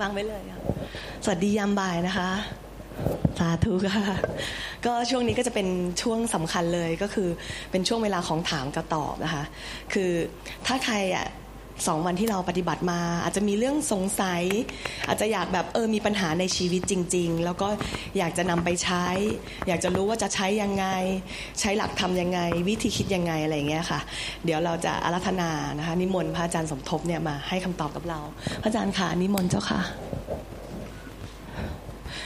วางไว้เลยค่ะสวัสดียามบ่ายนะคะ สาธุค่ะ ก็ช่วงนี้ก็จะเป็นช่วงสำคัญเลยก็คือเป็นช่วงเวลาของถามกับตอบนะคะ คือถ้าใครอะ สองวันที่เราปฏิบัติมา อาจจะมีเรื่องสงสัย อาจจะอยากแบบเออมีปัญหาในชีวิตจริง ๆ แล้วก็อยากจะนำไปใช้ อยากจะรู้ว่าจะใช้ยังไง ใช้หลักทำยังไง วิธีคิดยังไงอะไรอย่างเงี้ยค่ะ เดี๋ยวเราจะอารัธนานะคะนิมนต์พระอาจารย์สมทบเนี่ยมาให้คำตอบกับเรา พระอาจารย์ค่ะนิมนต์เจ้าค่ะ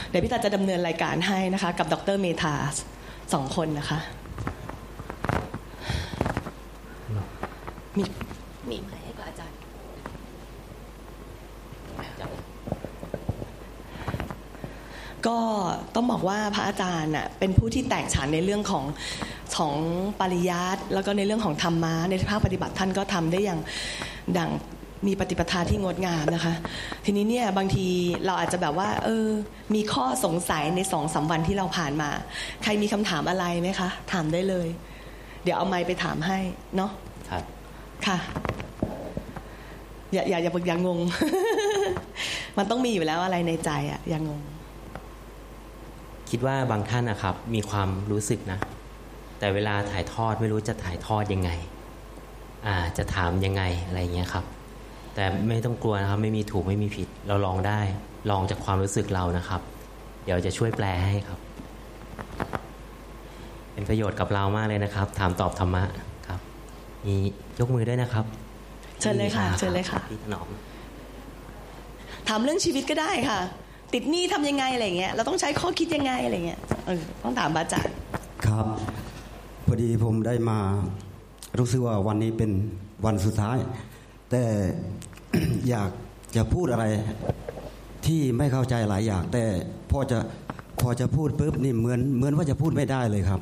เดี๋ยวพี่ตาจะดำเนินรายการให้นะคะ กับดรเมธาสองคนนะคะ มีมีไหมให้กับอาจารย์ ก็ต้องบอกว่าพระอาจารย์น่ะเป็นผู้ที่แตกฉานในเรื่องของของปริยัติแล้วก็ในเรื่องของธรรมะในภาคปฏิบัติท่านก็ทำได้อย่างดังมีปฏิปทาที่งดงามนะคะ ทีนี้เนี่ยบางทีเราอาจจะแบบว่า เออ มีข้อสงสัยในสองสาวันที่เราผ่านมา ใครมีคำถามอะไรไหมคะ ถามได้เลย เดี๋ยวเอาไมค์ไปถามให้เนาะครับค่ะ อย่าอย่าอย่าอย่างงง มันต้องมีอยู่แล้วอะไรในใจอะอย่างงง คิดว่าบางท่านนะครับ มีความรู้สึกนะ แต่เวลาถ่ายทอดไม่รู้จะถ่ายทอดยังไงอ่าจะถามยังไงอะไรเงี้ยครับ แต่ไม่ต้องกลัวนะครับ ไม่มีถูกไม่มีผิด เราลองได้ ลองจากความรู้สึกเรานะครับ เดี๋ยวจะช่วยแปลให้ครับ เป็นประโยชน์กับเรามากเลยนะครับ ถามตอบธรรมะครับมียกมือด้วยนะครับเชิญเลยค่ะพี่เชิญเลยค่ะพี่ถนอมถามเรื่องชีวิตก็ได้ค่ะ ติดหนี้ทำยังไงอะไรเงี้ยเราต้องใช้ข้อคิดยังไงอะไรเงี้ยต้องถามบาจารย์ครับพอดีผมได้มารู้สึกว่าวันนี้เป็นวันสุดท้าย แต่อยากจะพูดอะไรที่ไม่เข้าใจหลายอย่าง แต่พอจะพอจะพูดปุ๊บนี่เหมือนเหมือนว่าจะพูดไม่ได้เลยครับ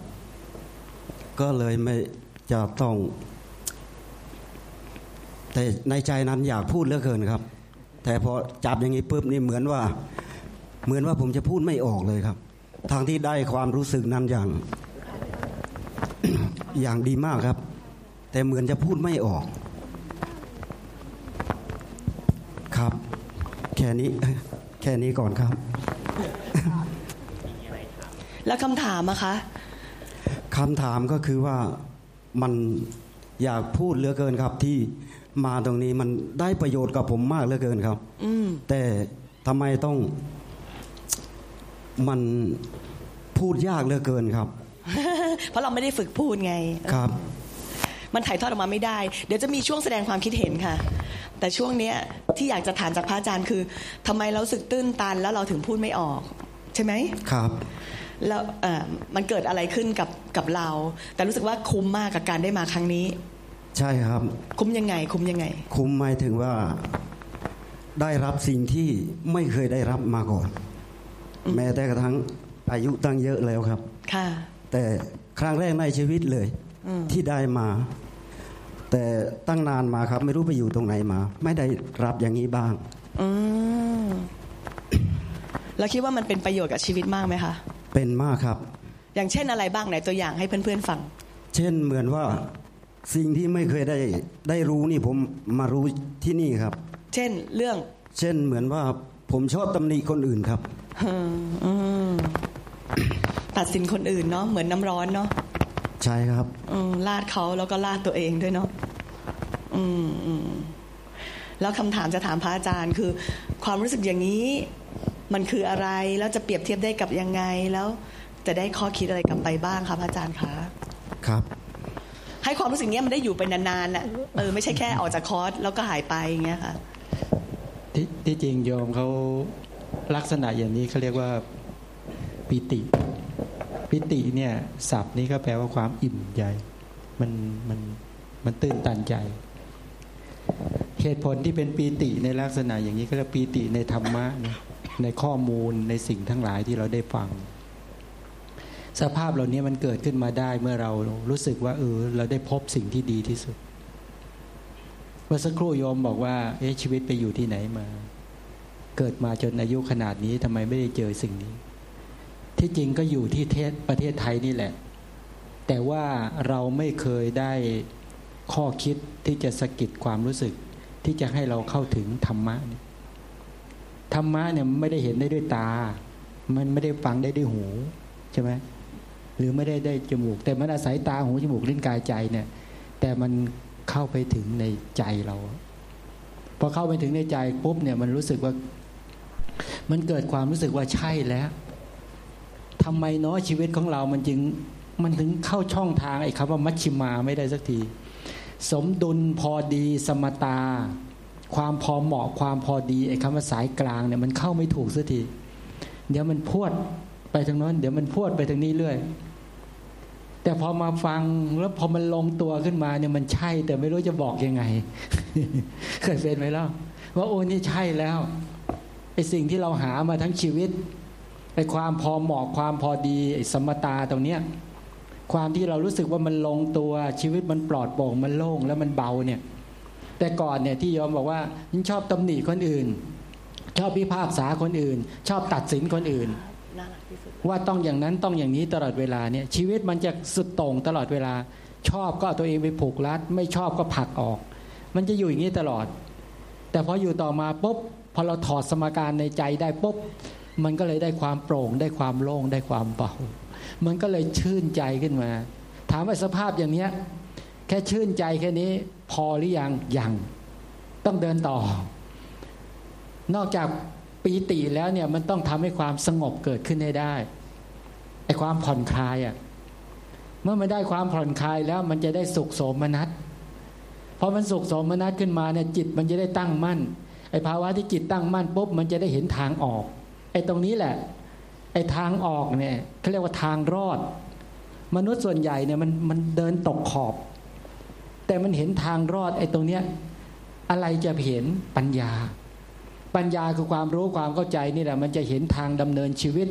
ก็เลยไม่จะต้อง แต่ในใจนั้นอยากพูดเหลือเกินครับ แต่พอจับอย่างนี้ปุ๊บนี่เหมือนว่า เหมือนว่าผมจะพูดไม่ออกเลยครับ ทางที่ได้ความรู้สึกนั้นอย่าง อย่างดีมากครับ แต่เหมือนจะพูดไม่ออก ครับ แค่นี้ แค่นี้ก่อนครับ แล้วคำถามอะคะคำถามก็คือว่ามันอยากพูดเหลือเกินครับที่มาตรงนี้มันได้ประโยชน์กับผมมากเหลือเกินครับอืมแต่ทำไมต้อง มันพูดยากเหลือเกินครับ เพราะเราไม่ได้ฝึกพูดไงครับ มันถ่ายทอดออกมาไม่ได้ เดี๋ยวจะมีช่วงแสดงความคิดเห็นค่ะ แต่ช่วงเนี้ยที่อยากจะถามจากพระอาจารย์คือทำไมเรารู้สึกตื้นตันแล้วเราถึงพูดไม่ออก ใช่ไหมครับแล้วเอ่อมันเกิดอะไรขึ้นกับกับเรา แต่รู้สึกว่าคุ้มมากกับการได้มาครั้งนี้ ใช่ครับ คุ้มยังไง คุ้มยังไง คุ้มหมายถึงว่าได้รับสิ่งที่ไม่เคยได้รับมาก่อน แม้แต่กระทั่งอายุตั้งเยอะแล้วครับ ค่ะ แต่ครั้งแรกในชีวิตเลยอืมที่ได้มา แต่ตั้งนานมาครับ ไม่รู้ไปอยู่ตรงไหนมา ไม่ได้รับอย่างนี้บ้างอืมแล้วคิดว่ามันเป็นประโยชน์กับชีวิตมากไหมคะเป็นมากครับ อย่างเช่นอะไรบ้างไหนตัวอย่างให้เพื่อนๆฟัง เช่นเหมือนว่าสิ่งที่ไม่เคยได้ได้รู้นี่ผมมารู้ที่นี่ครับ เช่นเรื่อง เช่นเหมือนว่าผมชอบตำหนิคนอื่นครับอืมอืม ตัดสินคนอื่นเนาะเหมือนน้ำร้อนเนาะใช่ครับอืมลาดเขาแล้วก็ลาดตัวเองด้วยเนาะอืมอืมแล้วคำถามจะถามพระอาจารย์ คือ ความรู้สึกอย่างนี้ มันคืออะไรแล้วจะเปรียบเทียบได้กับยังไง แล้วจะได้ข้อคิดอะไรกลับไปบ้างคะพระอาจารย์คะครับ ให้ความรู้สึกเนี้ยมันได้อยู่ไปนานๆน่ะเออไม่ใช่แค่ออกจากคอร์สแล้วก็หายไปอย่างเงี้ยค่ะที่ที่จริงโยมเขา ลักษณะอย่างนี้เขาเรียกว่าปิติ ปิติเนี่ยศัพท์นี้ก็แปลว่าความอิ่มใจมันมันมันตื่นตันใจ เหตุผลที่เป็นปีติในลักษณะอย่างนี้ก็เรียกปีติในธรรมะนะในข้อมูลในสิ่งทั้งหลายที่เราได้ฟัง สภาพเหล่านี้มันเกิดขึ้นมาได้เมื่อเรารู้สึกว่าเออเราได้พบสิ่งที่ดีที่สุดเมื่อสักครู่โยมบอกว่า เอ๊ะชีวิตไปอยู่ที่ไหนมา เกิดมาจนอายุขนาดนี้ทำไมไม่ได้เจอสิ่งนี้ ที่จริงก็อยู่ที่เทศประเทศไทยนี่แหละ แต่ว่าเราไม่เคยได้ข้อคิดที่จะสะกิดความรู้สึก ที่จะให้เราเข้าถึงธรรมะนี่ธรรมะเนี่ยไม่ได้เห็นได้ด้วยตา มันไม่ได้ฟังได้ด้วยหูใช่ไหมหรือไม่ได้ได้จมูก แต่มันอาศัยตาหูจมูกลิ้นกายใจเนี่ย แต่มันเข้าไปถึงในใจเราพอเข้าไปถึงในใจปุ๊บเนี่ยมันรู้สึกว่า มันเกิดความรู้สึกว่าใช่แล้วทำไมเนาะชีวิตของเรามันจึงมันถึงเข้าช่องทางไอ้คำว่ามัชชิมาไม่ได้สักที สมดุลพอดีสมตา ความพอเหมาะความพอดีไอ้คำว่าสายกลางเนี่ยมันเข้าไม่ถูกสักทีเดี๋ยวมันพวดไปทางนั้นเดี๋ยวมันพวดไปทางนี้เรื่อย แต่พอมาฟังแล้วพอมันลงตัวขึ้นมาเนี่ยมันใช่ แต่ไม่รู้จะบอกยังไง เคยเป็นไหมล่ะว่าโอ้นี่ใช่แล้ว ไอ้สิ่งที่เราหามาทั้งชีวิตไอ้ความพอเหมาะความพอดีไอ้สมตาตรงเนี้ยความที่เรารู้สึกว่ามันลงตัวชีวิตมันปลอดโปร่งมันโล่งแล้วมันเบาเนี่ย แต่ก่อนเนี่ยที่ยอมบอกว่าชอบตำหนิคนอื่น ชอบพิพากษาคนอื่น ชอบตัดสินคนอื่น ว่าต้องอย่างนั้นต้องอย่างนี้ตลอดเวลาเนี่ยชีวิตมันจะสุดโต่งตลอดเวลา ชอบก็เอาตัวเองไปผูกรัด ไม่ชอบก็ผลักออก มันจะอยู่อย่างนี้ตลอด แต่พออยู่ต่อมาปุ๊บ พอเราถอดสมการในใจได้ปุ๊บมันก็เลยได้ความโปร่งได้ความโล่งได้ความเบา มันก็เลยชื่นใจขึ้นมา ถามว่าสภาพอย่างเนี้ยแค่ชื่นใจแค่นี้ พอหรือยังยังต้องเดินต่อ นอกจากปีติแล้วเนี่ยมันต้องทำให้ความสงบเกิดขึ้นให้ได้ไอ้ความผ่อนคลายอะ่ะเมื่อมันได้ความผ่อนคลายแล้ว มันจะได้สุขโสมนัสพอมันสุขโสมนัสขึ้นมาเนี่ยจิตมันจะได้ตั้งมั่น ไอ้ภาวะที่จิตตั้งมั่นปุ๊บมันจะได้เห็นทางออก ไอ้ตรงนี้แหละ ไอ้ทางออกเนี่ยเขาเรียกว่าทางรอด มนุษย์ส่วนใหญ่เนี่ยมันมันเดินตกขอบ แต่มันเห็นทางรอด ไอ้ตรงเนี้ยอะไรจะเห็นปัญญา ปัญญาคือความรู้ความเข้าใจนี่แหละ มันจะเห็นทางดำเนินชีวิต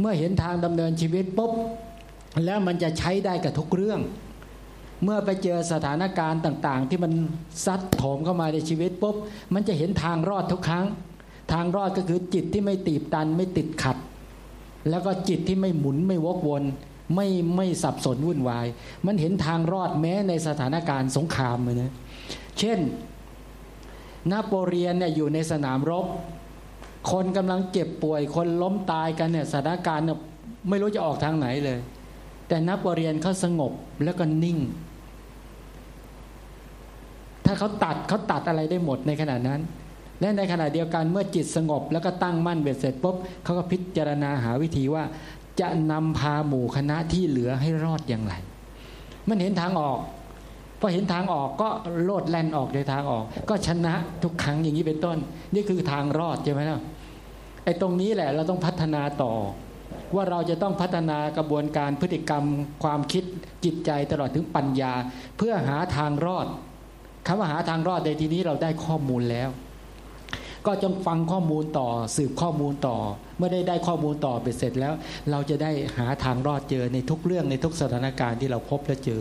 เมื่อเห็นทางดำเนินชีวิตปุ๊บแล้วมันจะใช้ได้กับทุกเรื่อง เมื่อไปเจอสถานการณ์ต่าง ๆ ที่มันซัดโถมเข้ามาในชีวิตปุ๊บมันจะเห็นทางรอดทุกครั้ง ทางรอดก็คือจิตที่ไม่ตีบตันไม่ติดขัด แล้วก็จิตที่ไม่หมุนไม่วกวน ไม่ไม่สับสนวุ่นวาย มันเห็นทางรอดแม้ในสถานการณ์สงครามเลยนะเช่นนโปเลียนเนี่ยอยู่ในสนามรบ คนกำลังเจ็บป่วย คนล้มตายกันเนี่ยสถานการณ์ไม่รู้จะออกทางไหนเลย แต่นโปเลียนเขาสงบแล้วก็นิ่ง ถ้าเขาตัดเขาตัดอะไรได้หมดในขณะนั้น และในขณะเดียวกันเมื่อจิตสงบ แล้วก็ตั้งมั่นเบ็ดเสร็จปุ๊บเขาก็พิจารณาหาวิธีว่า จะนำพาหมู่คณะที่เหลือให้รอดอย่างไร มันเห็นทางออกพอเห็นทางออกก็โลดแล่นออกในทางออก ก็ชนะทุกครั้งอย่างนี้เป็นต้น นี่คือทางรอดใช่ไหมล่ะไอ้ตรงนี้แหละเราต้องพัฒนาต่อ ว่าเราจะต้องพัฒนากระบวนการพฤติกรรมความคิดจิตใจตลอดถึงปัญญา เพื่อหาทางรอด คำว่าหาทางรอดในที่นี้เราได้ข้อมูลแล้ว ก็จงฟังข้อมูลต่อสืบข้อมูลต่อ เมื่อได้ได้ข้อมูลต่อไปเสร็จแล้ว เราจะได้หาทางรอดเจอในทุกเรื่องในทุกสถานการณ์ที่เราพบและเจอ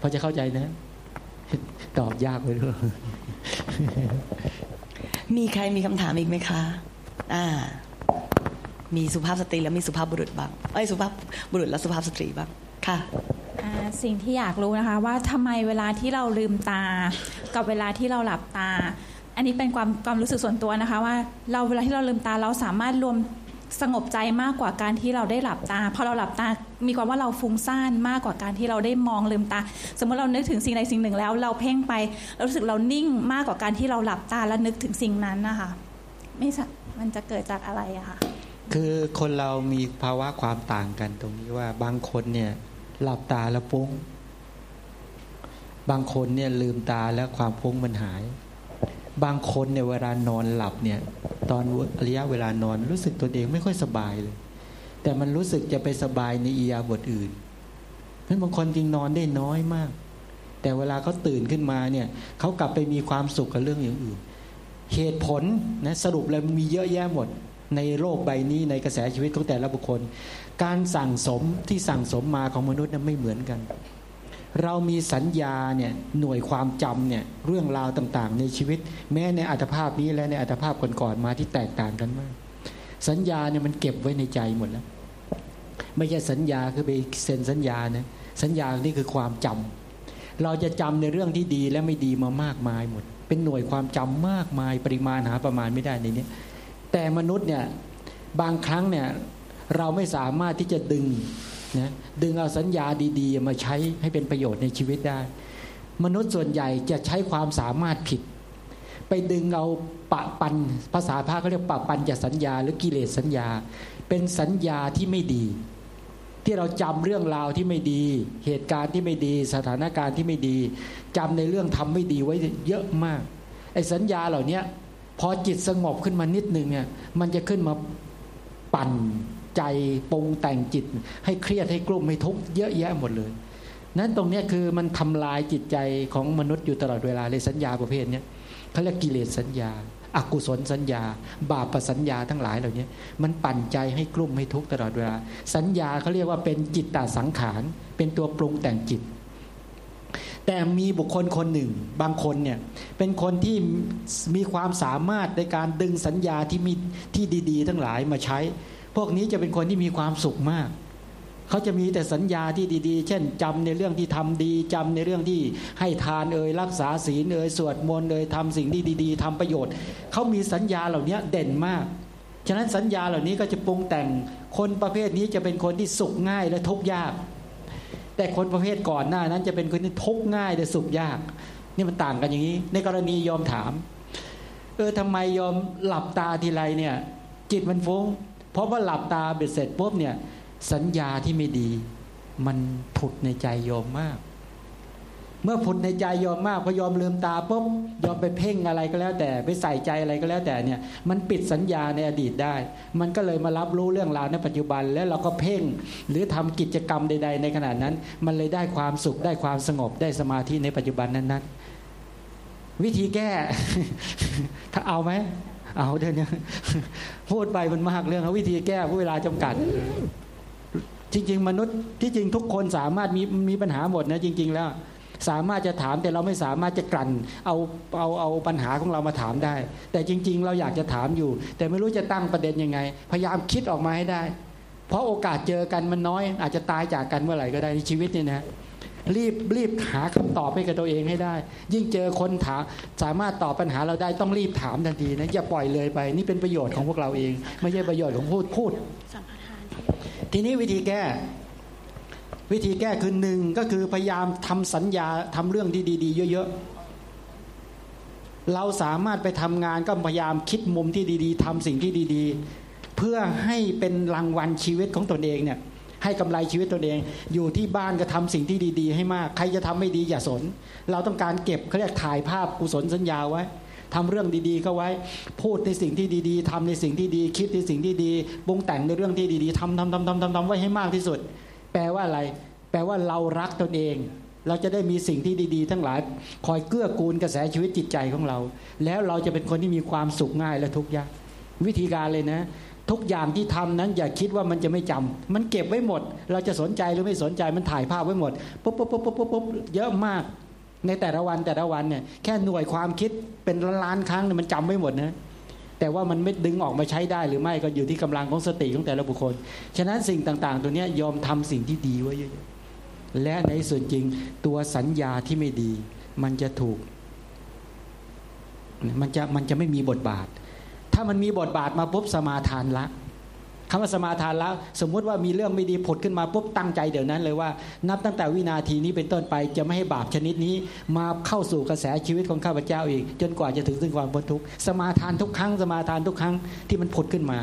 พอจะเข้าใจนะ ตอบยากไปด้วยมีใครมีคำถามอีกไหมคะ อ่า มีสุภาพสตรีแล้วมีสุภาพบุรุษบ้าง เอ้ยสุภาพบุรุษและสุภาพสตรีบ้าง ค่ะสิ่งที่อยากรู้นะคะ ว่าทำไมเวลาที่เราลืมตา กับเวลาที่เราหลับตา อันนี้เป็นความความรู้สึกส่วนตัวนะคะ ว่าเราเวลาที่เราลืมตาเราสามารถรวมสงบใจมากกว่าการที่เราได้หลับตาพอเราหลับตา มีความว่าเราฟุ้งซ่านมากกว่าการที่เราได้มองลืมตา สมมติเรานึกถึงสิ่งใดสิ่งหนึ่งแล้ว เราเพ่งไปเรารู้สึกเรานิ่งมากกว่าการที่เราหลับตาแล้วนึกถึงสิ่งนั้นนะคะ ไม่มันจะเกิดจากอะไรอะคะคือคนเรามีภาวะความต่างกันตรงนี้ว่าบางคนเนี่ย หลับตาแล้วฟุ้ง บางคนเนี่ยลืมตาแล้วความฟุ้งมันหาย บางคนเนี่ยเวลานอนหลับเนี่ย ตอนระยะเวลานอนรู้สึกตัวเองไม่ค่อยสบายเลย แต่มันรู้สึกจะไปสบายในอียาบทอื่นเพราะบางคนจริงนอนได้น้อยมาก แต่เวลาเขาตื่นขึ้นมาเนี่ยเขากลับไปมีความสุขกับเรื่องอย่างอื่น เหตุผลนะสรุปแล้วมีเยอะแยะหมดในโลกใบนี้ในกระแสชีวิตของแต่ละบุคคล การสั่งสมที่สั่งสมมาของมนุษย์นั้นไม่เหมือนกัน เรามีสัญญาเนี่ยหน่วยความจำเนี่ยเรื่องราวต่างๆ ในชีวิต แม้ในอัตภาพนี้และในอัตภาพก่อนๆมาที่แตกต่างกันมาก สัญญาเนี่ยมันเก็บไว้ในใจหมดแล้ว ไม่ใช่สัญญาคือไปเซ็นสัญญานะสัญญานี่คือความจำเราจะจำในเรื่องที่ดีและไม่ดีมามากมายหมด เป็นหน่วยความจำมากมายปริมาณหาประมาณไม่ได้ในนี้แต่มนุษย์เนี่ยบางครั้งเนี่ย เราไม่สามารถที่จะดึงนะดึงเอาสัญญาดี ๆ มาใช้ให้เป็นประโยชน์ในชีวิตได้ มนุษย์ส่วนใหญ่จะใช้ความสามารถผิด ไปดึงเอาปะปันภาษาพระเขาเรียกปะปันจะสัญญาหรือกิเลสสัญญา เป็นสัญญาที่ไม่ดี ที่เราจำเรื่องราวที่ไม่ดี เหตุการณ์ที่ไม่ดี สถานการณ์ที่ไม่ดีจำในเรื่องทำไม่ดีไว้เยอะมากไอ้สัญญาเหล่านี้พอจิตสงบขึ้นมานิดนึงเนี่ยมันจะขึ้นมาปั่น ใจปรุงแต่งจิต ให้เครียดให้กลุ้มให้ทุกข์เยอะแยะหมดเลย นั้นตรงนี้คือมันทำลายจิตใจของมนุษย์อยู่ตลอดเวลาเลยสัญญาประเภทนี้เขาเรียกกิเลสสัญญาอากุศลสัญญา บาปสัญญาทั้งหลายเหล่านี้มันปั่นใจให้กลุ้มให้ทุกข์ตลอดเวลา สัญญาเขาเรียกว่าเป็นจิตตสังขาร เป็นตัวปรุงแต่งจิต แต่มีบุคคลคนหนึ่ง บางคนเนี่ยเป็นคนที่มีความสามารถในการดึงสัญญาที่มีที่ดี ๆ ทั้งหลายมาใช้ พวกนี้จะเป็นคนที่มีความสุขมาก เขาจะมีแต่สัญญาที่ดี ๆ เช่นจำในเรื่องที่ทำดีจำในเรื่องที่ให้ทานเอ่ยรักษาศีลเอ่ยสวดมนต์เอ่ยทำสิ่งที่ดี ๆทำประโยชน์ เขามีสัญญาเหล่านี้เด่นมาก ฉะนั้นสัญญาเหล่านี้ก็จะปรุงแต่งคนประเภทนี้จะเป็นคนที่สุขง่ายและทุกข์ยาก แต่คนประเภทก่อนหน้านั้นจะเป็นคนที่ทุกข์ง่ายและสุขยาก นี่มันต่างกันอย่างนี้ ในกรณียอมถาม เออทำไมยอมหลับตาทีไรเนี่ย จิตมันฟุง้ง เพราะว่าหลับตาเบ็ดเสร็จปุ๊บเนี่ย สัญญาที่ไม่ดี มันผุดในใจยอมมาก เมื่อผุดในใจยอมมากพอยอมลืมตาปุ๊บยอมไปเพ่งอะไรก็แล้วแต่ไปใส่ใจอะไรก็แล้วแต่เนี่ย มันปิดสัญญาในอดีตได้ มันก็เลยมารับรู้เรื่องราวในปัจจุบันแล้วเราก็เพ่งหรือทำกิจกรรมใด ๆ ในขณะนั้น มันเลยได้ความสุขได้ความสงบได้สมาธิในปัจจุบันนั้นๆวิธีแก้ ถ้าเอาไหม เอาเดี๋ยวนี้พูดไปมันมากเรื่องวิธีแก้เวลาจำกัด จริง ๆ มนุษย์ที่จริงทุกคนสามารถมีมีปัญหาหมดนะจริง ๆ แล้ว สามารถจะถามแต่เราไม่สามารถจะกลั่น เอาเอาเอาปัญหาของเรามาถามได้ แต่จริง ๆ เราอยากจะถามอยู่ แต่ไม่รู้จะตั้งประเด็นยังไง พยายามคิดออกมาให้ได้ เพราะโอกาสเจอกันมันน้อย อาจจะตายจากกันเมื่อไหร่ก็ได้ในชีวิตเนี่ยนะ รีบรีบหาคำตอบให้กับตัวเองให้ได้ ยิ่งเจอคนถามสามารถตอบปัญหาเราได้ต้องรีบถามทันทีนะอย่าปล่อยเลยไป นี่เป็นประโยชน์ของพวกเราเอง ไม่ใช่ประโยชน์ของพูดพูด ทีนี้วิธีแก้ วิธีแก้คือหนึ่งก็คือพยายามทำสัญญาทำเรื่องที่ดีๆ เยอะๆ เราสามารถไปทำงานก็พยายามคิดมุมที่ดีๆทำสิ่งที่ดีๆ เพื่อให้เป็นรางวัลชีวิตของตนเองเนี่ย ให้กำไรชีวิตตนเอง อยู่ที่บ้านก็ทำสิ่งที่ดี ๆ ให้มาก ใครจะทำไม่ดีอย่าสน เราต้องการเก็บเขาเรียกถ่ายภาพกุศลสัญญาไว้ทำเรื่องดีๆเข้าไว้ พูดในสิ่งที่ดีๆทำในสิ่งที่ดี คิดในสิ่งที่ดีปรุงแต่งในเรื่องที่ดีๆทำทำทำทำทำทำไว้ให้มากที่สุด แปลว่าอะไร แปลว่าเรารักตนเอง เราจะได้มีสิ่งที่ดีๆ ทั้งหลาย คอยเกื้อกูลกระแสชีวิตจิตใจของเรา แล้วเราจะเป็นคนที่มีความสุขง่ายและทุกข์ยากวิธีการเลยนะ ทุกอย่างที่ทำนั้นอย่าคิดว่ามันจะไม่จำมันเก็บไว้หมด เราจะสนใจหรือไม่สนใจมันถ่ายภาพไว้หมดปุ๊บปุ๊บปุ๊บปุ๊บปุ๊บเยอะมาก ในแต่ละวันแต่ละวันเนี่ยแค่หน่วยความคิดเป็นล้านครั้งเนี่ยมันจำไม่หมดนะแต่ว่ามันไม่ดึงออกมาใช้ได้หรือไม่ก็อยู่ที่กำลังของสติของแต่ละบุคคล ฉะนั้นสิ่งต่าง ๆ ตัวนี้ยอมทำสิ่งที่ดีไว้เยอะๆและในส่วนจริงตัวสัญญาที่ไม่ดี มันจะถูก มันจะมันจะไม่มีบทบาท ถ้ามันมีบทบาทมาปุ๊บสมาทานละคำว่าสมาทานแล้วสมมุติว่ามีเรื่องไม่ดีผุดขึ้นมาปุ๊บตั้งใจเดี๋ยวนั้นเลยว่านับตั้งแต่วินาทีนี้เป็นต้นไปจะไม่ให้บาปชนิดนี้ มาเข้าสู่กระแสชีวิตของข้าพเจ้าอีก จนกว่าจะถึงซึ่งความพ้นทุกข์สมาทานทุกครั้งสมาทานทุกครั้งที่มันผุดขึ้นมา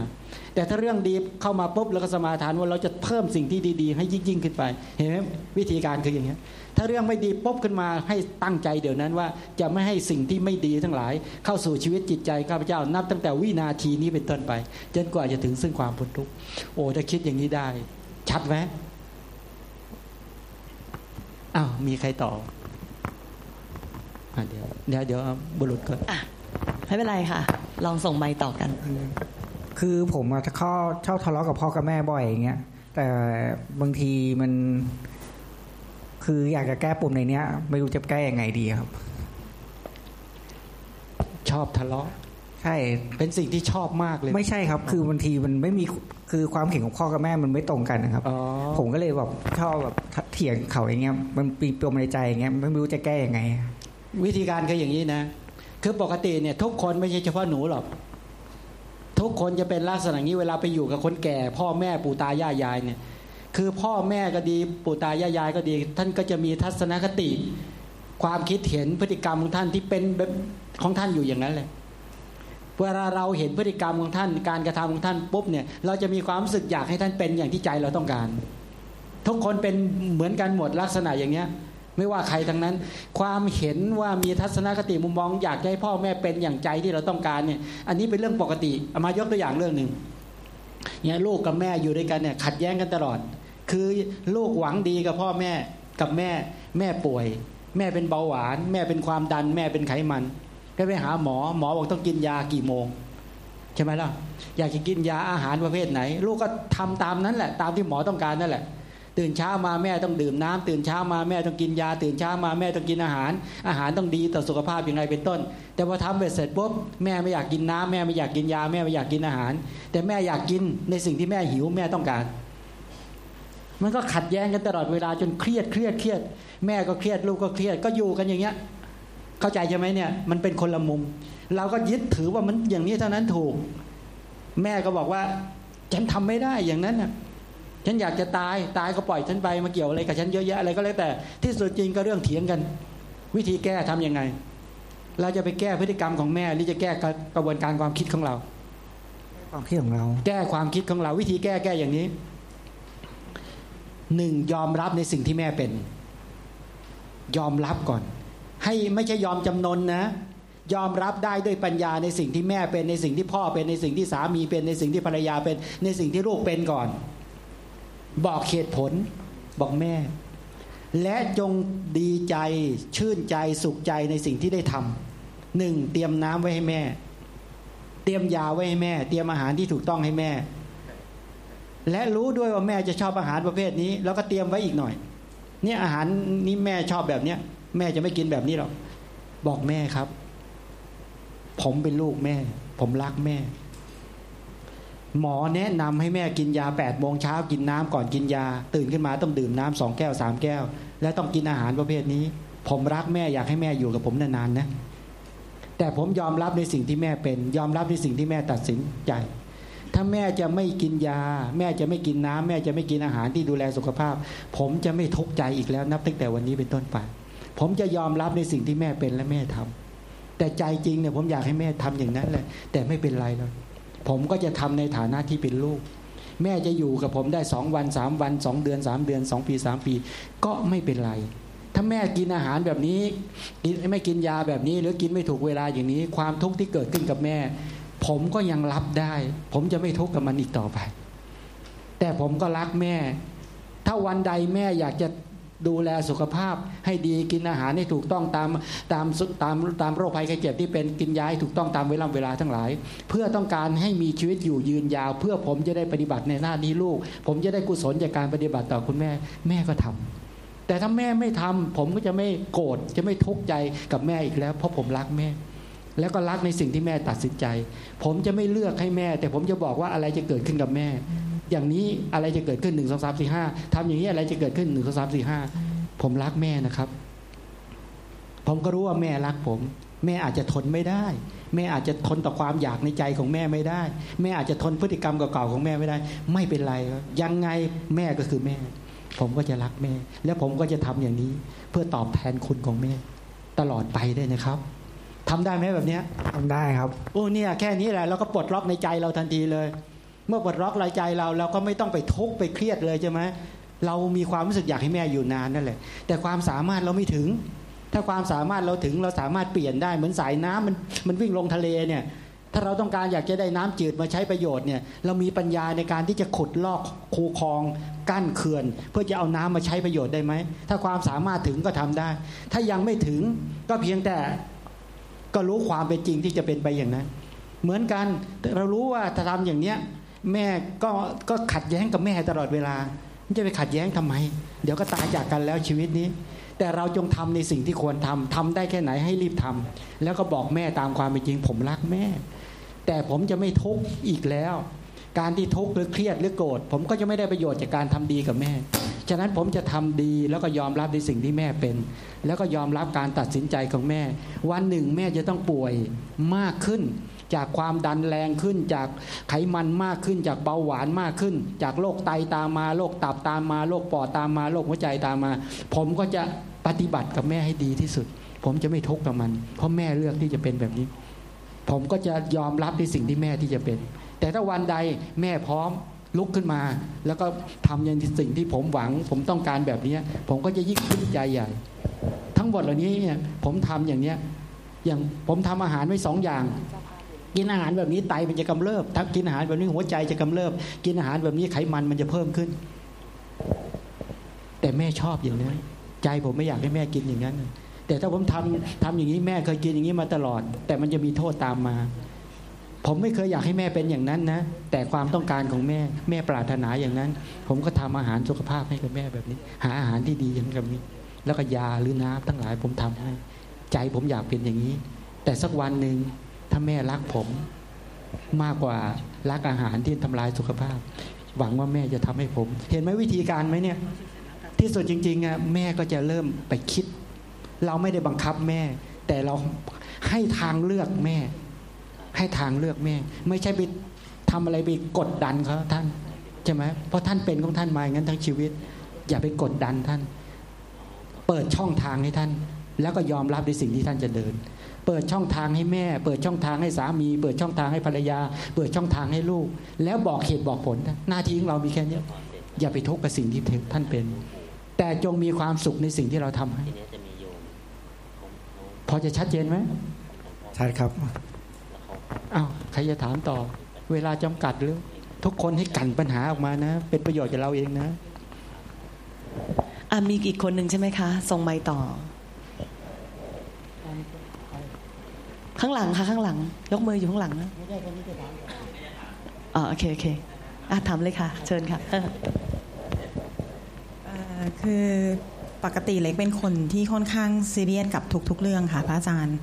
แต่ถ้าเรื่องดีเข้ามาปุ๊บแล้วก็สมาทานว่าเราจะเพิ่มสิ่งที่ดี ๆ ให้ยิ่งยิ่งขึ้นไป เห็นไหมวิธีการคืออย่างนี้ ถ้าเรื่องไม่ดีปุ๊บขึ้นมาให้ตั้งใจเดี๋ยวนั้นว่าจะไม่ให้สิ่งที่ไม่ดีทั้งหลาย เข้าสู่ชีวิตจิตใจข้าพเจ้านับตั้งแต่วินาทีนี้เป็นต้นไปจนกว่าจะถึงซึ่งความพ้นทุกข์โอ้ถ้าคิดอย่างนี้ได้ ชัดไหมอ้าวมีใครต่ออเดี๋ยวเดี๋ยวเดี๋ยวบุรุษก่อนอะไม่เป็นไรค่ะ ลองส่งใบต่อกัน คือผมอะข้อชอบทะเลาะกับพ่อกับแม่บ่อยอย่างเงี้ยแต่บางทีมัน คืออยากจะแก้ปุ่มในเนี้ย ไม่รู้จะแก้ยังไงดีครับ ชอบทะเลาะใช่ เป็นสิ่งที่ชอบมากเลย ไม่ใช่ครับ คือบางทีมันไม่มีคือความเห็นของพ่อกับแม่มันไม่ตรงกันนะครับผมก็เลยแบบชอบแบบเถียงเขาอย่างเงี้ย มันปีปมในใจอย่างเงี้ยไม่รู้จะแก้ยังไง วิธีการคืออย่างนี้นะคือปกติเนี่ย ทุกคนไม่ใช่เฉพาะหนูหรอกทุกคนจะเป็นลักษณะนี้เวลาไปอยู่กับคนแก่ พ่อแม่ปู่ตาย่ายายเนี่ย คือพ่อแม่ก็ดีปู่ตายายายก็ดี ท่านก็จะมีทัศนคติ ความคิดเห็นพฤติกรรมของท่านที่เป็นแบบของท่านอยู่อย่างนั้นแหละเวลาเราเห็นพฤติกรรมของท่าน การกระทำของท่านปุ๊บเนี่ย เราจะมีความรู้สึกอยากให้ท่านเป็นอย่างที่ใจเราต้องการ ทุกคนเป็นเหมือนกันหมดลักษณะอย่างเนี้ย ไม่ว่าใครทั้งนั้น ความเห็นว่ามีทัศนคติมุมมอง อยากให้พ่อแม่เป็นอย่างใจที่เราต้องการเนี่ย อันนี้เป็นเรื่องปกติเอามายกตัวอย่างเรื่องหนึ่งเนี่ยลูกกับแม่อยู่ด้วยกันเนี่ยขัดแย้งกันตลอด คือลูกหวังดีกับพ่อแม่กับแม่ แม่ป่วย แม่เป็นเบาหวาน แม่เป็นความดัน แม่เป็นไขมันก็ไปหาหมอหมอบอกต้องกินยากี่โมง ใช่ไหมล่ะ อยากจะกินยาอาหารประเภทไหน ลูกก็ทำตามนั้นแหละ ตามที่หมอต้องการนั่นแหละ ตื่นเช้ามาแม่ต้องดื่มน้ำตื่นเช้ามาแม่ต้องกินยา ตื่นเช้ามาแม่ต้องกินอาหาร อาหารต้องดีต่อสุขภาพยังไงเป็นต้น แต่พอทำเสร็จปุ๊บแม่ไม่อยากกินน้ำแม่ไม่อยากกินยาแม่ไม่อยากกินอาหาร แต่แม่อยากกินในสิ่งที่แม่หิวแม่ต้องการ มันก็ขัดแย้งกันตลอดเวลาจนเครียดเครียดเครียด แม่ก็เครียดลูกก็เครียดก็อยู่กันอย่างเงี้ย เข้าใจใช่ไหมเนี่ย มันเป็นคนละมุม เราก็ยึดถือว่ามันอย่างนี้เท่านั้นถูก แม่ก็บอกว่าฉันทำไม่ได้อย่างนั้นน่ะฉันอยากจะตายตายก็ปล่อยฉันไปมาเกี่ยวอะไรกับฉันเยอะแยะอะไรก็แล้วแต่ ที่สุดจริงก็เรื่องเถียงกัน วิธีแก้ทํำยังไง เราจะไปแก้พฤติกรรมของแม่หรือจะแก้กระบวนการความคิดของเรา ความคิดของเรา แก้ความคิดของเรา วิธีแก้แก้อย่างนี้ หนึ่งยอมรับในสิ่งที่แม่เป็น ยอมรับก่อน ให้ไม่ใช่ยอมจำนนนะ ยอมรับได้ด้วยปัญญาในสิ่งที่แม่เป็นในสิ่งที่พ่อเป็นในสิ่งที่สามีเป็นในสิ่งที่ภรรยาเป็น ในสิ่งที่ลูกเป็นก่อน บอกเหตุผลบอกแม่ และจงดีใจชื่นใจสุขใจในสิ่งที่ได้ทำหนึ่งเตรียมน้ำไว้ให้แม่ เตรียมยาไว้ให้แม่ เตรียมอาหารที่ถูกต้องให้แม่ และรู้ด้วยว่าแม่จะชอบอาหารประเภทนี้ แล้วก็เตรียมไว้อีกหน่อย เนี่ยอาหารนี้แม่ชอบแบบเนี้ยแม่จะไม่กินแบบนี้หรอกบอกแม่ครับ ผมเป็นลูกแม่ ผมรักแม่ หมอแนะนำให้แม่กินยาแปดโมงเช้ากินน้ำก่อนกินยา ตื่นขึ้นมาต้องดื่มน้ำสองแก้วสามแก้ว และต้องกินอาหารประเภทนี้ ผมรักแม่อยากให้แม่อยู่กับผมนานๆนะแต่ผมยอมรับในสิ่งที่แม่เป็น ยอมรับในสิ่งที่แม่ตัดสินใจ ถ้าแม่จะไม่กินยา แม่จะไม่กินน้ำแม่จะไม่กินอาหารที่ดูแลสุขภาพ ผมจะไม่ทุกข์ใจอีกแล้ว นับตั้งแต่วันนี้เป็นต้นไปผมจะยอมรับในสิ่งที่แม่เป็นและแม่ทำแต่ใจจริงเนี่ยผมอยากให้แม่ทำอย่างนั้นแหละ แต่ไม่เป็นไรแล้วผมก็จะทำในฐานะที่เป็นลูก แม่จะอยู่กับผมได้สองวันสามวันสองเดือนสามเดือนสองปีสามปี ก็ไม่เป็นไร ถ้าแม่กินอาหารแบบนี้กินไม่กินยาแบบนี้ หรือกินไม่ถูกเวลาอย่างนี้ ความทุกข์ที่เกิดขึ้นกับแม่ ผมก็ยังรับได้ ผมจะไม่ทุกข์กับมันอีกต่อไป แต่ผมก็รักแม่ ถ้าวันใดแม่อยากจะดูแลสุขภาพให้ดีกินอาหารให้ถูกต้องตามตามตามตามโรคภัยไข้เจ็บที่เป็นกินยาให้ถูกต้องตามเวลาเวลาทั้งหลาย เพื่อต้องการให้มีชีวิตอยู่ยืนยาว เพื่อผมจะได้ปฏิบัติในหน้านี้ลูก ผมจะได้กุศลจากการปฏิบัติต่อคุณแม่ แม่ก็ทำแต่ถ้าแม่ไม่ทำผมก็จะไม่โกรธจะไม่ทุกข์ใจกับแม่อีกแล้ว เพราะผมรักแม่ แล้วก็รักในสิ่งที่แม่ตัดสินใจ ผมจะไม่เลือกให้แม่ แต่ผมจะบอกว่าอะไรจะเกิดขึ้นกับแม่ อย่างนี้อะไรจะเกิดขึ้นหนึ่งสองสามสี่ห้าทำอย่างนี้อะไรจะเกิดขึ้นหนึ่งสองสามสี่ห้าผมรักแม่นะครับ ผมก็รู้ว่าแม่รักผม แม่อาจจะทนไม่ได้ แม่อาจจะทนต่อความอยากในใจของแม่ไม่ได้ แม่อาจจะทนพฤติกรรมเก่าๆของแม่ไม่ได้ ไม่เป็นไรยังไงแม่ก็คือแม่ ผมก็จะรักแม่ แล้วผมก็จะทำอย่างนี้ เพื่อตอบแทนคุณของแม่ ตลอดไปได้นะครับ ทำได้ไหมแบบเนี้ยทำได้ครับโอ้เนี่ยแค่นี้แหละเราก็ปลดล็อกในใจเราทันทีเลย เมื่อปลดล็อกในใจเราเราก็ไม่ต้องไปทุกข์ไปเครียดเลยใช่ไหมเรามีความรู้สึกอยากให้แม่อยู่นานนั่นแหละ แต่ความสามารถเราไม่ถึง ถ้าความสามารถเราถึงเราสามารถเปลี่ยนได้เหมือนสายน้ำมันมันวิ่งลงทะเลเนี่ย ถ้าเราต้องการอยากจะได้น้ำจืดมาใช้ประโยชน์เนี่ย เรามีปัญญาในการที่จะขุดลอกคูคลองกั้นเขื่อน เพื่อจะเอาน้ำมาใช้ประโยชน์ได้ไหมถ้าความสามารถถึงก็ทำได้ ถ้ายังไม่ถึงก็เพียงแต่ ก็รู้ความเป็นจริงที่จะเป็นไปอย่างนั้น เหมือนกันเรารู้ว่าถ้าทำอย่างเนี้ยแม่ก็ก็ขัดแย้งกับแม่ตลอดเวลาจะไปขัดแย้งทำไม เดี๋ยวก็ตายจากกันแล้วชีวิตนี้ แต่เราจงทำในสิ่งที่ควรทำทำได้แค่ไหนให้รีบทำแล้วก็บอกแม่ตามความเป็นจริง ผมรักแม่ แต่ผมจะไม่ทุกข์อีกแล้ว การที่ทุกข์หรือเครียดหรือโกรธผมก็จะไม่ได้ประโยชน์จากการทำดีกับแม่ ฉะนั้นผมจะทำดีแล้วก็ยอมรับในสิ่งที่แม่เป็น แล้วก็ยอมรับการตัดสินใจของแม่ วันหนึ่งแม่จะต้องป่วยมากขึ้น จากความดันแรงขึ้น จากไขมันมากขึ้น จากเบาหวานมากขึ้น จากโรคไตตามมาโรคตับตามมาโรคปอดตามมาโรคหัวใจตามมา ผมก็จะปฏิบัติกับแม่ให้ดีที่สุด ผมจะไม่ทุกข์กับมัน เพราะแม่เลือกที่จะเป็นแบบนี้ ผมก็จะยอมรับในสิ่งที่แม่ที่จะเป็น แต่ถ้าวันใดแม่พร้อมลุกขึ้นมา แล้วก็ทำอย่างสิ่งที่ผมหวัง ผมต้องการแบบนี้ผมก็จะยิ่งขึ้นใจใหญ่ ทั้งหมดเหล่านี้เนี่ยผมทำอย่างเนี้ยอย่างผมทำอาหารไว้สองอย่างกินอาหารแบบนี้ไตมันจะกำเริบถ้ากินอาหารแบบนี้หัวใจจะกำเริบ กินอาหารแบบนี้ไขมันมันจะเพิ่มขึ้น แต่แม่ชอบอย่างนั้นใจผมไม่อยากให้แม่กินอย่างนั้น แต่ถ้าผมทำทำอย่างนี้แม่เคยกินอย่างนี้มาตลอด แต่มันจะมีโทษตามมา ผมไม่เคยอยากให้แม่เป็นอย่างนั้นนะ แต่ความต้องการของแม่แม่ปรารถนาอย่างนั้น ผมก็ทำอาหารสุขภาพให้กับแม่แบบนี้ หาอาหารที่ดีอย่างแบบนี้ แล้วก็ยาหรือน้ำทั้งหลายผมทำให้ ใจผมอยากเป็นอย่างนี้ แต่สักวันหนึ่งถ้าแม่รักผมมากกว่ารักอาหารที่ทำลายสุขภาพ หวังว่าแม่จะทำให้ผม เห็นไหมวิธีการไหมเนี่ย ที่สุดจริงๆอะแม่ก็จะเริ่มไปคิด เราไม่ได้บังคับแม่ แต่เราให้ทางเลือกแม่ ให้ทางเลือกแม่ ไม่ใช่ไปทำอะไรไปกดดันเขาท่านใช่ไหมเพราะท่านเป็นของท่านมาอย่างนั้นทั้งชีวิต อย่าไปกดดันท่าน เปิดช่องทางให้ท่าน แล้วก็ยอมรับในสิ่งที่ท่านจะเดิน เปิดช่องทางให้แม่ เปิดช่องทางให้สามี เปิดช่องทางให้ภรรยา เปิดช่องทางให้ลูก แล้วบอกเหตุบอกผลหน้าที่ของเรามีแค่นี้อย่าไปทุกข์กับสิ่งที่ท่านเป็น แต่จงมีความสุขในสิ่งที่เราทำให้พอจะชัดเจนไหมใช่ครับ อ้าวใครจะถามต่อ เวลาจำกัดหรือ ทุกคนให้กันปัญหาออกมานะ เป็นประโยชน์กับเราเองนะอะมีอีกคนหนึ่งใช่ไหมคะส่งไม้ต่อ ข้างหลังค่ะข้างหลัง ยกมืออยู่ข้างหลังนะอ๋อโอเคโอเคอะถามเลยค่ะ เชิญค่ะเอ่อคือปกติเล็กเป็นคนที่ค่อนข้างซีเรียสกับทุกๆเรื่องค่ะพระอาจารย์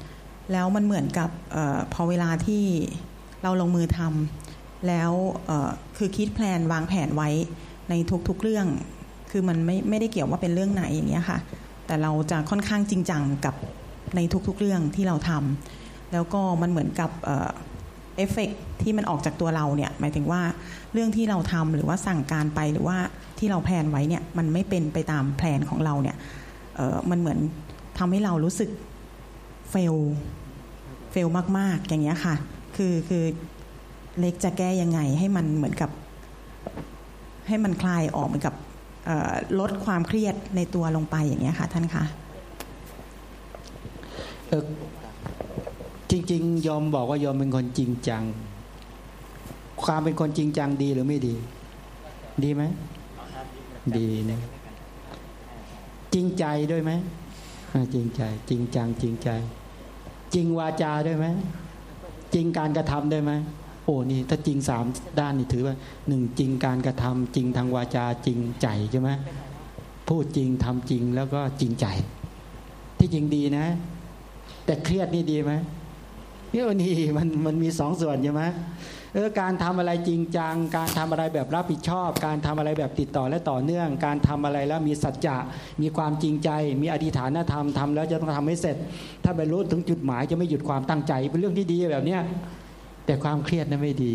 แล้วมันเหมือนกับออพอเวลาที่เราลงมือทำแล้วคือคิดแพลนวางแผนไว้ในทุกๆเรื่อง คือมันไม่ไม่ได้เกี่ยวว่าเป็นเรื่องไหนอย่างเงี้ยค่ะ แต่เราจะค่อนข้างจริงจังกับในทุกๆเรื่องที่เราทำแล้วก็มันเหมือนกับเอ่อเฟเฟกที่มันออกจากตัวเราเนี่ยหมายถึงว่าเรื่องที่เราทำหรือว่าสั่งการไปหรือว่าที่เรา plan ไว้เนี่ยมันไม่เป็นไปตาม plan ของเราเนี่ยมันเหมือนทำให้เรารู้สึก fail fail มากๆ อย่างเงี้ยค่ะ คือคือเล็กจะแก้ยังไงให้มันเหมือนกับ ให้มันคลายออกเหมือนกับลดความเครียดในตัวลงไปอย่างเงี้ยค่ะ ท่านคะจริง ๆ ยอมบอกว่ายอมเป็นคนจริงจัง ความเป็นคนจริงจังดีหรือไม่ดี ดีไหมดีนะจริงใจด้วยไหม จริงใจ จริงจังจริงใจ จริงวาจาได้ไหมจริงการกระทำด้ไหมโอ้นี่ถ้าจริงสามด้านนี่ถือว่าหนึ่งจริงการกระทำจริงทางวาจาจริงใจใช่ไหมพูดจริงทำจริงแล้วก็จริงใจ ที่จริงดีนะ แต่เครียดนี่ดีไหมนี่นี่มันมันมีสองส่วนใช่ไหม เออการทำอะไรจริงจัง การทำอะไรแบบรับผิดชอบ การทำอะไรแบบติดต่อและต่อเนื่อง การทำอะไรแล้วมีสัจจะมีความจริงใจ มีอธิฐานธรรมทำแล้วจะต้องทำให้เสร็จ ถ้าไปรู้ถึงจุดหมายจะไม่หยุดความตั้งใจเป็นเรื่องที่ดีแบบเนี้ยแต่ความเครียดนั้นไม่ดี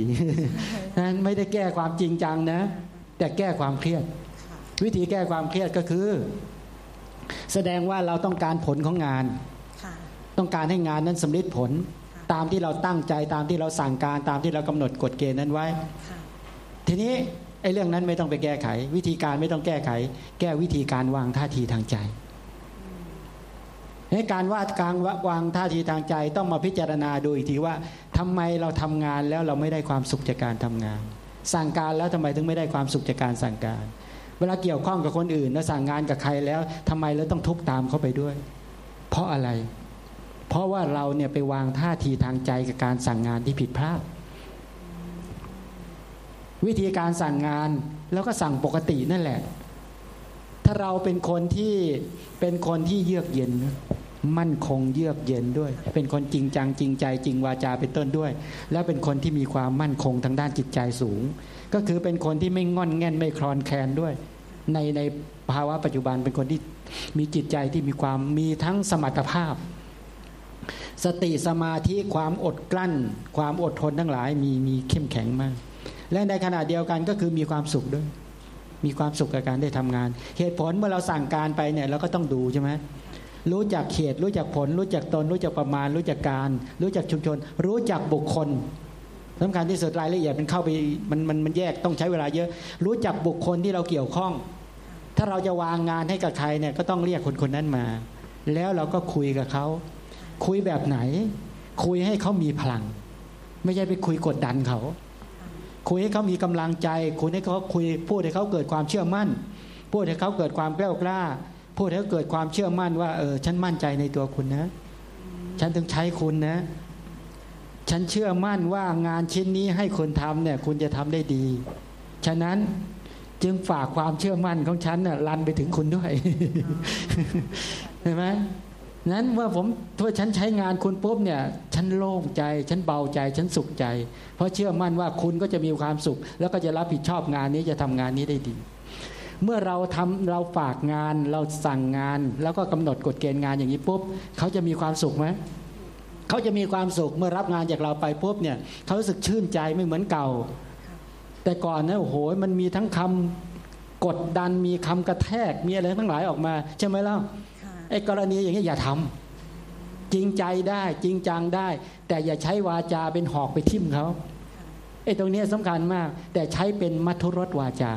นั้นไม่ได้แก้ความจริงจังนะ แต่แก้ความเครียด วิธีแก้ความเครียดก็คือ แสดงว่าเราต้องการผลของงานค่ะต้องการให้งานนั้นสำเร็จผล ตามที่เราตั้งใจตามที่เราสั่งการตามที่เรากำหนดกฎเกณฑ์นั้นไว้ค่ะทีนี้ไอ้เรื่องนั้นไม่ต้องไปแก้ไข วิธีการไม่ต้องแก้ไข แก้วิธีการวางท่าทีทางใจในการวาดการวางท่าทีทางใจต้องมาพิจารณาดูอีกทีว่าทำไมเราทำงานแล้วเราไม่ได้ความสุขจากการทำงาน สั่งการแล้วทำไมถึงไม่ได้ความสุขจากการสั่งการ เวลาเกี่ยวข้องกับคนอื่นแล้วสั่งงานกับใครแล้วทำไมเราต้องทุกข์ตามเขาไปด้วย เพราะอะไร เพราะว่าเราเนี่ยไปวางท่าทีทางใจกับการสั่งงานที่ผิดพลาด วิธีการสั่งงานแล้วก็สั่งปกตินั่นแหละ ถ้าเราเป็นคนที่เป็นคนที่เยือกเย็น มั่นคงเยือกเย็นด้วย เป็นคนจริงจังจริงใจจริงวาจาเป็นต้นด้วย และเป็นคนที่มีความมั่นคงทางด้านจิตใจสูง ก็คือเป็นคนที่ไม่งอนแง่นไม่คลอนแคลนด้วย ในในภาวะปัจจุบันเป็นคนที่มีจิตใจที่มีความมีทั้งสมรรถภาพ สติสมาธิความอดกลั้น ความอดทนทั้งหลายมีมีเข้มแข็งมาก และในขณะเดียวกันก็คือมีความสุขด้วย มีความสุขกับการได้ทำงาน เหตุผลเมื่อเราสั่งการไปเนี่ยเราก็ต้องดูใช่ไหมรู้จักเขตรู้จักผล รู้จักตน รู้จักประมาณ รู้จักการ รู้จักชุมชน รู้จักบุคคลสำคัญที่สุดรายละเอียดมันเข้าไปมันมันมันแยกต้องใช้เวลาเยอะ รู้จักบุคคลที่เราเกี่ยวข้อง ถ้าเราจะวางงานให้กับใครเนี่ยก็ต้องเรียกคนคนนั้นมา แล้วเราก็คุยกับเขา คุยแบบไหน คุยให้เขามีพลัง ไม่ใช่ไปคุยกดดันเขา คุยให้เขามีกำลังใจ คุยให้เขาคุยพูดให้เขาเกิดความเชื่อมั่น พูดให้เขาเกิดความแกล้วกล้า พูดให้เขาเกิดความเชื่อมั่นว่าเออฉันมั่นใจในตัวคุณนะ ฉันถึงใช้คุณนะ ฉันเชื่อมั่นว่างานชิ้นนี้ให้คนทำเนี่ย คุณจะทำได้ดี ฉะนั้นจึงฝากความเชื่อมั่นของฉันน่ะลันไปถึงคุณด้วยเห็นไหม นั้นว่าผมถ้าฉันใช้งานคุณปุ๊บเนี่ย ฉันโล่งใจ ฉันเบาใจ ฉันสุขใจ เพราะเชื่อมั่นว่าคุณก็จะมีความสุข แล้วก็จะรับผิดชอบงานนี้จะทำงานนี้ได้ดี เมื่อเราทำเราฝากงานเราสั่งงาน แล้วก็กำหนดกฎเกณฑ์งานอย่างนี้ปุ๊บเขาจะมีความสุขไหมเขาจะมีความสุขเมื่อรับงานจากเราไปปุ๊บเนี่ยเขารู้สึกชื่นใจไม่เหมือนเก่า แต่ก่อนนะโอ้โหมันมีทั้งคำกดดันมีคำกระแทกมีอะไรทั้งหลายออกมาใช่ไหมล่ะ ไอ้กรณีอย่างนี้อย่าทำจริงใจได้จริงจังได้ แต่อย่าใช้วาจาเป็นหอกไปทิ่มเขาไอ้ตรงนี้สำคัญมาก แต่ใช้เป็นมัทุรสวาจา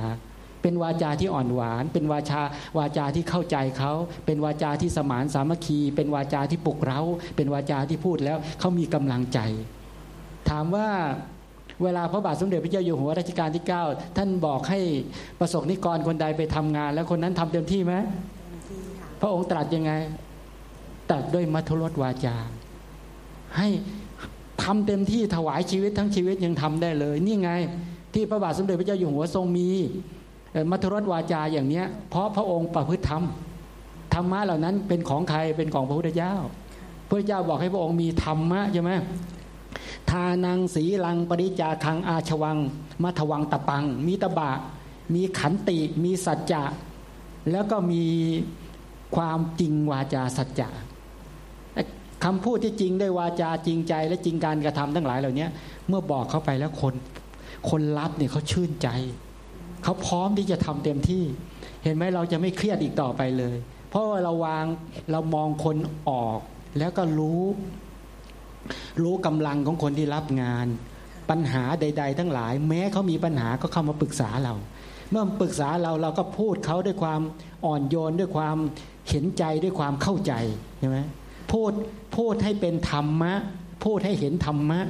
เป็นวาจาที่อ่อนหวาน เป็นวาจาวาจาที่เข้าใจเขา เป็นวาจาที่สมานสามัคคี เป็นวาจาที่ปลุกเร้า เป็นวาจาที่พูดแล้วเขามีกำลังใจ ถามว่าเวลาพระบาทสมเด็จพระเจ้าอยู่หัวรัชกาลที่ 9 ท่านบอกให้ประสบนิกรคนใดไปทำงาน แล้วคนนั้นทำเต็มที่ไหม พระองค์ตรัสยังไงตรัสด้วยมัทรสวาจา ให้ทำเต็มที่ถวายชีวิตทั้งชีวิตยังทำได้เลย นี่ไง ที่พระบาทสมเด็จพระเจ้าอยู่หัวทรงมีมัทรสวาจาอย่างเนี้ย เพราะพระองค์ประพฤติธรรมธรรมะเหล่านั้นเป็นของใครเป็นของพระพุทธเจ้าพระเจ้าบอกให้พระองค์มีธรรมะใช่ไหมทานังสีลังปริจาคังอาชวังมัทวังตะปัง มีตะบะ มีขันติ มีสัจจะ แล้วก็มี ความจริงวาจาสัจจะคำพูดที่จริงได้วาจาจริงใจ และจริงการกระทำทั้งหลายเหล่านี้เมื่อบอกเข้าไปแล้วคน คนรับเนี่ยเขาชื่นใจ เขาพร้อมที่จะทำเต็มที่ เห็นไหมเราจะไม่เครียดอีกต่อไปเลย เพราะว่าเราวางเรามองคนออก แล้วก็รู้ รู้กำลังของคนที่รับงาน ปัญหาใด ๆ ทั้งหลาย แม้เขามีปัญหาก็เข้ามาปรึกษาเรา เมื่อปรึกษาเราเราก็พูดเขาด้วยความอ่อนโยนด้วยความ เห็นใจด้วยความเข้าใจใช่ไหมพูดพูดให้เป็นธรรมะ พูดให้เห็นธรรมะ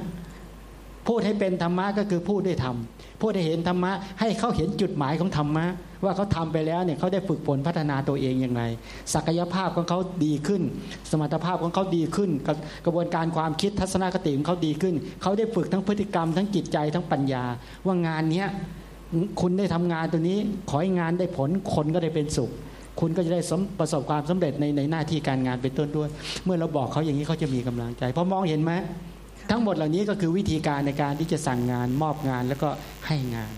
พูดให้เป็นธรรมะก็คือพูดด้วยธรรมพูดให้เห็นธรรมะ ให้เขาเห็นจุดหมายของธรรมะ ว่าเขาทาไปแล้วเนี่ยเขาได้ฝึกฝนพัฒนาตัวเองอยังไงศักยภาพของเขาดีขึ้น สมรรถภาพของเขาดีขึ้น กระบวนการความคิดทัศนคติของเขาดีขึ้น เขาได้ฝึกทั้งพฤติกรรมทั้งจิตใจทั้งปัญญา ว่างานเนี้ยคุณได้ทำงานตัวนี้ ขอให้งานได้ผลคนก็ได้เป็นสุข คุณก็จะได้ประสบความสำเร็จในในหน้าที่การงานเป็นต้นด้วย เมื่อเราบอกเขาอย่างนี้เขาจะมีกำลังใจพอมองเห็นไหมทั้งหมดเหล่านี้ก็คือวิธีการในการที่จะสั่งงานมอบงานแล้วก็ให้งาน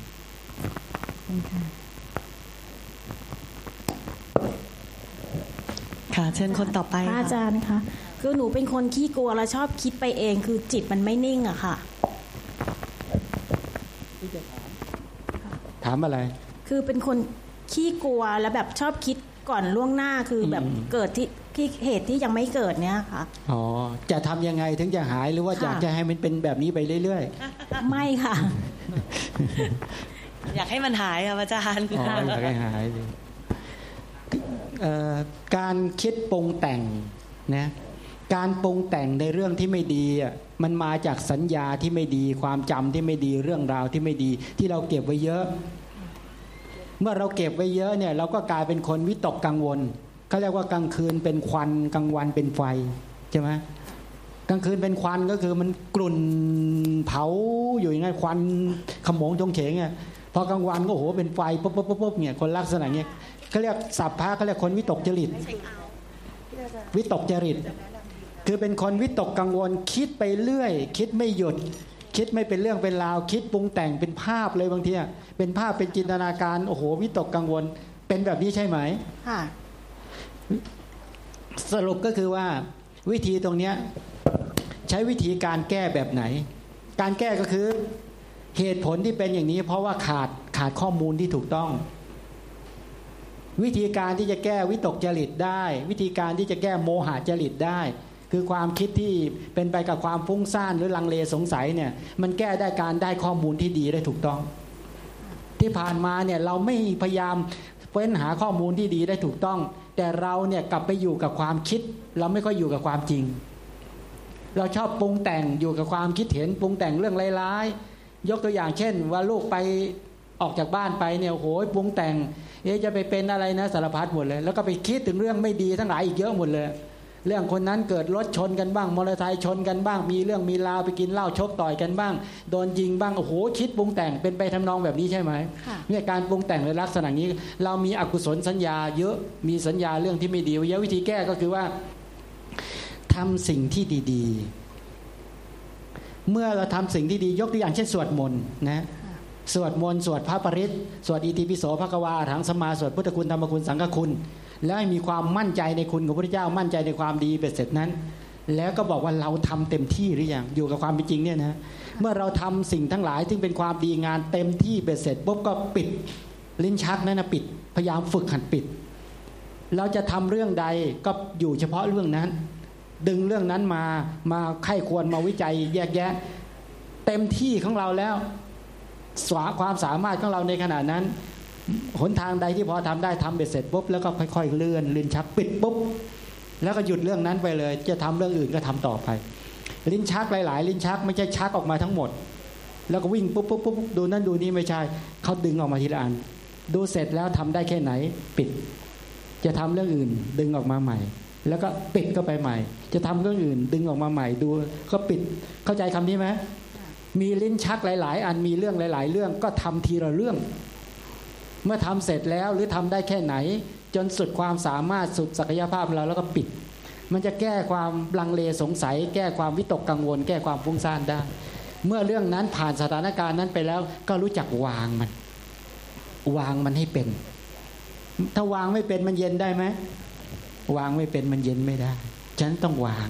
ค่ะเชิญคนต่อไปอาจารย์คะคือหนูเป็นคนขี้กลัวแล้วชอบคิดไปเองคือจิตมันไม่นิ่งอะค่ะถามอะไร คือเป็นคน ขี้กลัวแล้วแบบชอบคิดก่อนล่วงหน้าคือแบบเกิดที่ที่เหตุที่ยังไม่เกิดเนี้ยค่ะ อ๋อ จะทำยังไงถึงจะหายหรือว่าอยากจะให้มันเป็นแบบนี้ไปเรื่อยๆ ไม่ค่ะ อยากให้มันหายค่ะอาจารย์อ๋ออยากให้หายเลยการคิดปรุงแต่งนะการปรุงแต่งในเรื่องที่ไม่ดีอะมันมาจากสัญญาที่ไม่ดี ความจำที่ไม่ดีเรื่องราวที่ไม่ดี ที่เราเก็บไว้เยอะ เมื่อเราเก็บไว้เยอะเนี่ยเราก็กลายเป็นคนวิตกกังวลเขาเรียกว่ากลางคืนเป็นควันกลางวันเป็นไฟใช่ไหมกลางคืนเป็นควันก็คือมันกลุ่นเผาอยู่อย่างนั้นควันขมงจงเฉงเนี่ยพอกลางวันก็โหเป็นไฟปุ๊บปุ๊บปุ๊บเนี่ยคนลักษณะเงี้ยเขาเรียกสับพระเขาเรียกคนวิตกจริต วิตกจริต คือเป็นคนวิตกกังวลคิดไปเรื่อย คิดไม่หยุด คิดไม่เป็นเรื่องเป็นราว คิดปรุงแต่งเป็นภาพเลยบางทีอะเป็นภาพเป็นจินตนาการโอ้โหวิตกกังวล เป็นแบบนี้ใช่ไหมค่ะสรุปก็คือว่าวิธีตรงเนี้ยใช้วิธีการแก้แบบไหน การแก้ก็คือเหตุผลที่เป็นอย่างนี้ เพราะว่าขาดขาดข้อมูลที่ถูกต้อง วิธีการที่จะแก้วิตกจริตได้ วิธีการที่จะแก้โมหะจริตได้ คือความคิดที่เป็นไปกับความฟุ้งซ่านหรือลังเลสงสัยเนี่ย มันแก้ได้การได้ข้อมูลที่ดีได้ถูกต้อง ที่ผ่านมาเนี่ยเราไม่พยายามเฟ้นหาข้อมูลที่ดีได้ถูกต้อง แต่เราเนี่ยกลับไปอยู่กับความคิด เราไม่ค่อยอยู่กับความจริง เราชอบปรุงแต่งอยู่กับความคิดเห็นปรุงแต่งเรื่องร้ายๆยกตัวอย่างเช่น ว่าลูกไปออกจากบ้านไปเนี่ยโอ้โหปรุงแต่งเอ๊จะไปเป็นอะไรนะสารพัดหมดเลย แล้วก็ไปคิดถึงเรื่องไม่ดีทั้งหลายอีกเยอะหมดเลย เรื่องคนนั้นเกิดรถชนกันบ้างมอเตอร์ไซค์ชนกันบ้าง มีเรื่องมีราวไปกินเหล้าชกต่อยกันบ้าง โดนยิงบ้างโอ้โหคิดปรุงแต่งเป็นไปทำนองแบบนี้ใช่ไหมค่ะเนี่ยการปรุงแต่งในลักษณะนี้ เรามีอกุศลสัญญา เยอะมีสัญญาเรื่องที่ไม่ดีเยอะวิธีแก้ก็คือว่าทำสิ่งที่ดี ๆ เมื่อเราทำสิ่งที่ดียกตัวอย่างเช่นสวดมนต์นะสวดมนต์สวดพระปริตสวดอิติปิโสพระกวาถังสมมาสวดพุทธคุณธรรมคุณสังฆคุณ แล้วให้มีความมั่นใจในคุณของพระเจ้ามั่นใจในความดีเบ็ดเสร็จนั้น แล้วก็บอกว่าเราทำเต็มที่หรือยังอยู่กับความเป็นจริงเนี่ยนะเมื่อเราทำสิ่งทั้งหลายซึ่งเป็นความดีงานเต็มที่เบ็ดเสร็จปุ๊บก็ปิดลิ้นชักนั่นนะปิด พยายามฝึกหัดปิด เราจะทำเรื่องใดก็อยู่เฉพาะเรื่องนั้น ดึงเรื่องนั้นมามาไข้ควรมาวิจัยแยกแยะ เต็มที่ของเราแล้วสวาความสามารถของเราในขณะนั้น หนทางใดที่พอทำได้ทำเบ็ดเสร็จปุ๊บแล้วก็ค่อยๆเลื่อนลิ้นชักปิดปุ๊บแล้วก็หยุดเรื่องนั้นไปเลย จะทำเรื่องอื่นก็ทำต่อไป ลิ้นชักหลาย ๆ ลิ้นชักไม่ใช่ชักออกมาทั้งหมด แล้วก็วิ่งปุ๊บปุ๊บปุ๊บดูนั่นดูนี่ไม่ใช่เขาดึงออกมาทีละอัน ดูเสร็จแล้วทำได้แค่ไหน ปิด จะทำเรื่องอื่น ดึงออกมาใหม่ แล้วก็ปิดก็ไปใหม่ จะทำเรื่องอื่น ดึงออกมาใหม่ดูก็ปิดเข้าใจคำนี้ไหมมีลิ้นชักหลาย ๆ อันมีเรื่องหลาย ๆ เรื่องก็ทำทีละเรื่อง เมื่อทำเสร็จแล้วหรือทำได้แค่ไหน จนสุดความสามารถสุดศักยภาพของเราแล้วก็ปิด มันจะแก้ความลังเลสงสัย แก้ความวิตกกังวล แก้ความฟุ้งซ่านได้ เมื่อเรื่องนั้นผ่านสถานการณ์นั้นไปแล้ว ก็รู้จักวางมัน วางมันให้เป็น ถ้าวางไม่เป็นมันเย็นได้ไหมวางไม่เป็นมันเย็นไม่ได้ฉะนั้นต้องวาง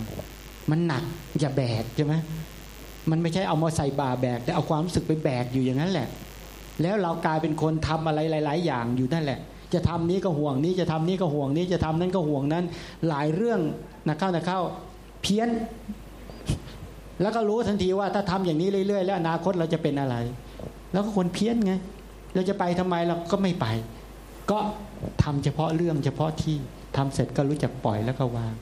มันหนักอย่าแบกใช่ไหมมันไม่ใช่เอามาใส่บาแบก แต่เอาความรู้สึกไปแบกอยู่อย่างนั้นแหละ แล้วเรากลายเป็นคนทำอะไรหลาย ๆ อย่างอยู่นั่นแหละ จะทำนี้ก็ห่วงนี้จะทำนี้ก็ห่วงนี้จะทำนั้นก็ห่วงนั้น หลายเรื่องนะเข้านะเข้าเพี้ยน แล้วก็รู้ทันทีว่าถ้าทำอย่างนี้เรื่อย ๆ แล้วอนาคตเราจะเป็นอะไร แล้วก็คนเพี้ยนไงเราจะไปทำไมเราก็ไม่ไป ก็ทำเฉพาะเรื่องเฉพาะที่ทำเสร็จก็รู้จักปล่อยแล้วก็วาง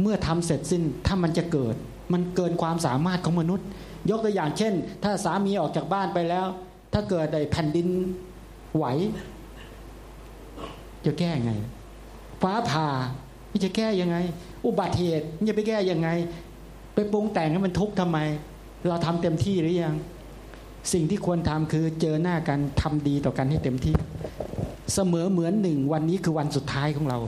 เมื่อทำเสร็จสิ้นถ้ามันจะเกิด มันเกินความสามารถของมนุษย์ ยกตัวอย่างเช่น ถ้าสามีออกจากบ้านไปแล้ว ถ้าเกิดไอ้แผ่นดินไหว จะแก้ยังไง ฟ้าผ่าจะแก้ยังไง อุบัติเหตุจะไปแก้ยังไง ไปปรุงแต่งให้มันทุกข์ทำไม เราทำเต็มที่หรือยัง สิ่งที่ควรทำคือเจอหน้ากันทำดีต่อกันให้เต็มที่ เสมอเหมือนหนึ่งวันนี้คือวันสุดท้ายของเรา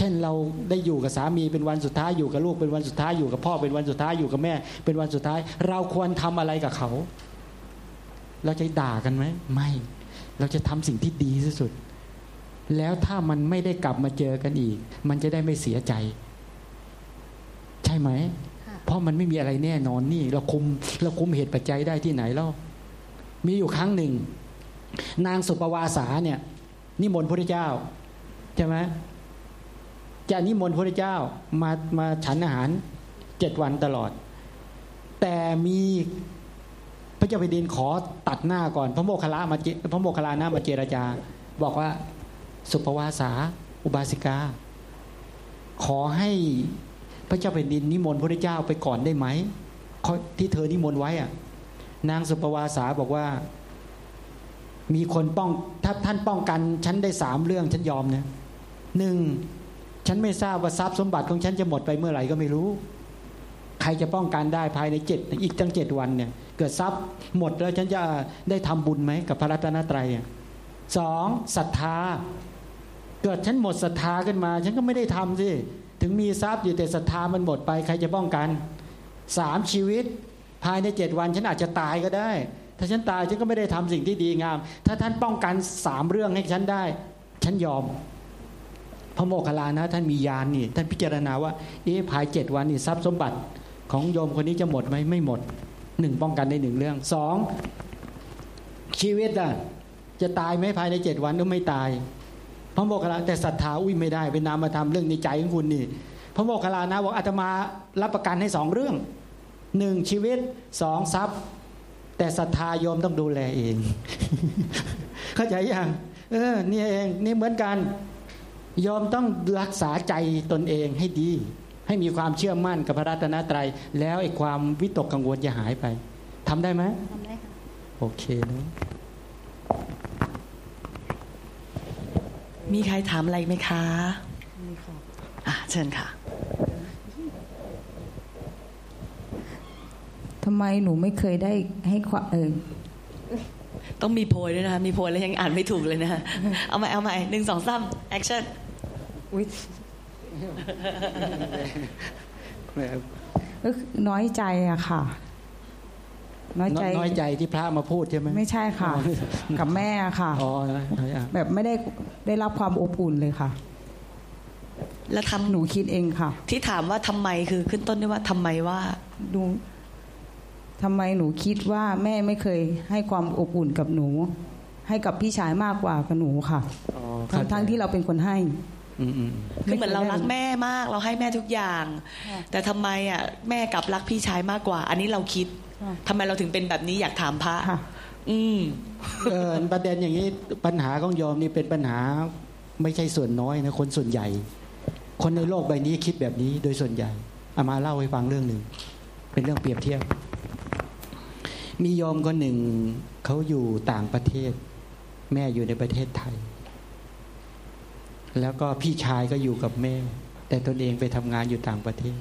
เช่นเราได้อยู่กับสามีเป็นวันสุดท้ายอยู่กับลูกเป็นวันสุดท้ายอยู่กับพ่อเป็นวันสุดท้ายอยู่กับแม่ เป็นวันสุดท้าย เราควรทำอะไรกับเขา เราจะด่ากันไหมไม่ เราจะทำสิ่งที่ดีที่สุด แล้วถ้ามันไม่ได้กลับมาเจอกันอีก มันจะได้ไม่เสียใจ ใช่ไหมเพราะมันไม่มีอะไรแน่นอนนี่ เราคุมเราคุมเหตุปัจจัยได้ที่ไหนแล้วมีอยู่ครั้งหนึ่ง นางสุปวาสาเนี่ยนิมนต์พระเจ้าใช่ไหม จะนิมนต์พระเจ้ามามาฉันอาหารเจ็ดวันตลอด แต่มีพระเจ้าแผ่นดินขอตัดหน้าก่อน พระโมคคัลลามาเจพระโมคคัลลานะมาเจรจา บอกว่าสุปวาสาอุบาสิกา ขอให้พระเจ้าแผ่นดินนิมนต์พระเจ้าไปก่อนได้ไหมที่เธอนิมนต์ไว้อะนางสุปวาสาบอกว่า มีคนป้องถ้าท่านป้องกัน ฉันได้สามเรื่องฉันยอมนะหนึ่ง ฉันไม่ทราบว่าทรัพย์สมบัติของฉันจะหมดไปเมื่อไหร่ก็ไม่รู้ ใครจะป้องกันได้ภายในเจ็ดอีกตั้งเจ็ดวันเนี่ยเกิดทรัพย์หมดแล้วฉันจะได้ทำบุญไหมกับพระรัตนตรัยสองศรัทธา เกิดฉันหมดศรัทธาขึ้นมา ฉันก็ไม่ได้ทำสิถึงมีทรัพย์อยู่แต่ศรัทธามันหมดไปใครจะป้องกันสามชีวิต ภายในเจ็ดวันฉันอาจจะตายก็ได้ ถ้าฉันตายฉันก็ไม่ได้ทำสิ่งที่ดีงาม ถ้าท่านป้องกันสามเรื่องให้ฉันได้ ฉันยอม ระโมคคัลลานะท่านมียานนี่ท่านพิจารณาว่าเอ๊ะภายเจ็ดวันนี่ทรัพย์สมบัติของโยมคนนี้จะหมดไหมไม่หมดหนึ่งป้องกันในหนึ่งเรื่องสองชีวิตอะจะตายไหมภายในเจ็ดวันก็ไม่ตาย พระโมคคัลลาแต่ศรัทธาอุ้ยไม่ได้เป็นนามธรรมเรื่องในใจของคุณนี่ พระโมคคัลลานะบอกอาตมารับประกันให้สองเรื่องหนึ่งชีวิตสองทรัพย์ แต่ศรัทธาโยมต้องดูแลเอง เข้าใจยังเออนี่เองนี่เหมือนกัน ยอมต้องรักษาใจตนเองให้ดี ให้มีความเชื่อมั่นกับพระรัตนตรัย แล้วไอ้ความวิตกกังวลจะหายไปทำได้ไหมทำได้ค่ะโอเคนะมีใครถามอะไรไหมคะอะเชิญค่ะทำไมหนูไม่เคยได้ให้ความเออต้องมีโพยด้วยนะคะมีโพยแล้วยังอ่านไม่ถูกเลยนะคะเอาใหม่เอาใหม่หนึ่งสองสามaction อุ๊ยก็คือน้อยใจอะค่ะ น้อยใจน้อยใจที่พระมาพูดใช่ไหมไม่ใช่ค่ะ กับแม่อะค่ะอ๋อน้อยอะแบบไม่ได้ได้รับความอบอุ่นเลยค่ะ แล้วทำหนูคิดเองค่ะ ที่ถามว่าทำไมคือขึ้นต้นด้วยว่าทำไมว่าดูทำไมหนูคิดว่าแม่ไม่เคยให้ความอบอุ่นกับหนู ให้กับพี่ชายมากกว่ากับหนูค่ะอ๋อทั้งทั้งที่เราเป็นคนให้อืมอืม คือเหมือนเรารักแม่มาก เราให้แม่ทุกอย่าง แต่ทำไมอะแม่กลับรักพี่ชายมากกว่า อันนี้เราคิดค่ะทำไมเราถึงเป็นแบบนี้อยากถามพระค่ะอืมเออประเด็นอย่างนี้ปัญหาของโยมนี่เป็นปัญหาไม่ใช่ส่วนน้อยนะคนส่วนใหญ่ คนในโลกใบนี้คิดแบบนี้โดยส่วนใหญ่เอามาเล่าให้ฟังเรื่องหนึ่งเป็นเรื่องเปรียบเทียบ มีโยมคนหนึ่งเขาอยู่ต่างประเทศ แม่อยู่ในประเทศไทย แล้วก็พี่ชายก็อยู่กับแม่ แต่ตนเองไปทำงานอยู่ต่างประเทศ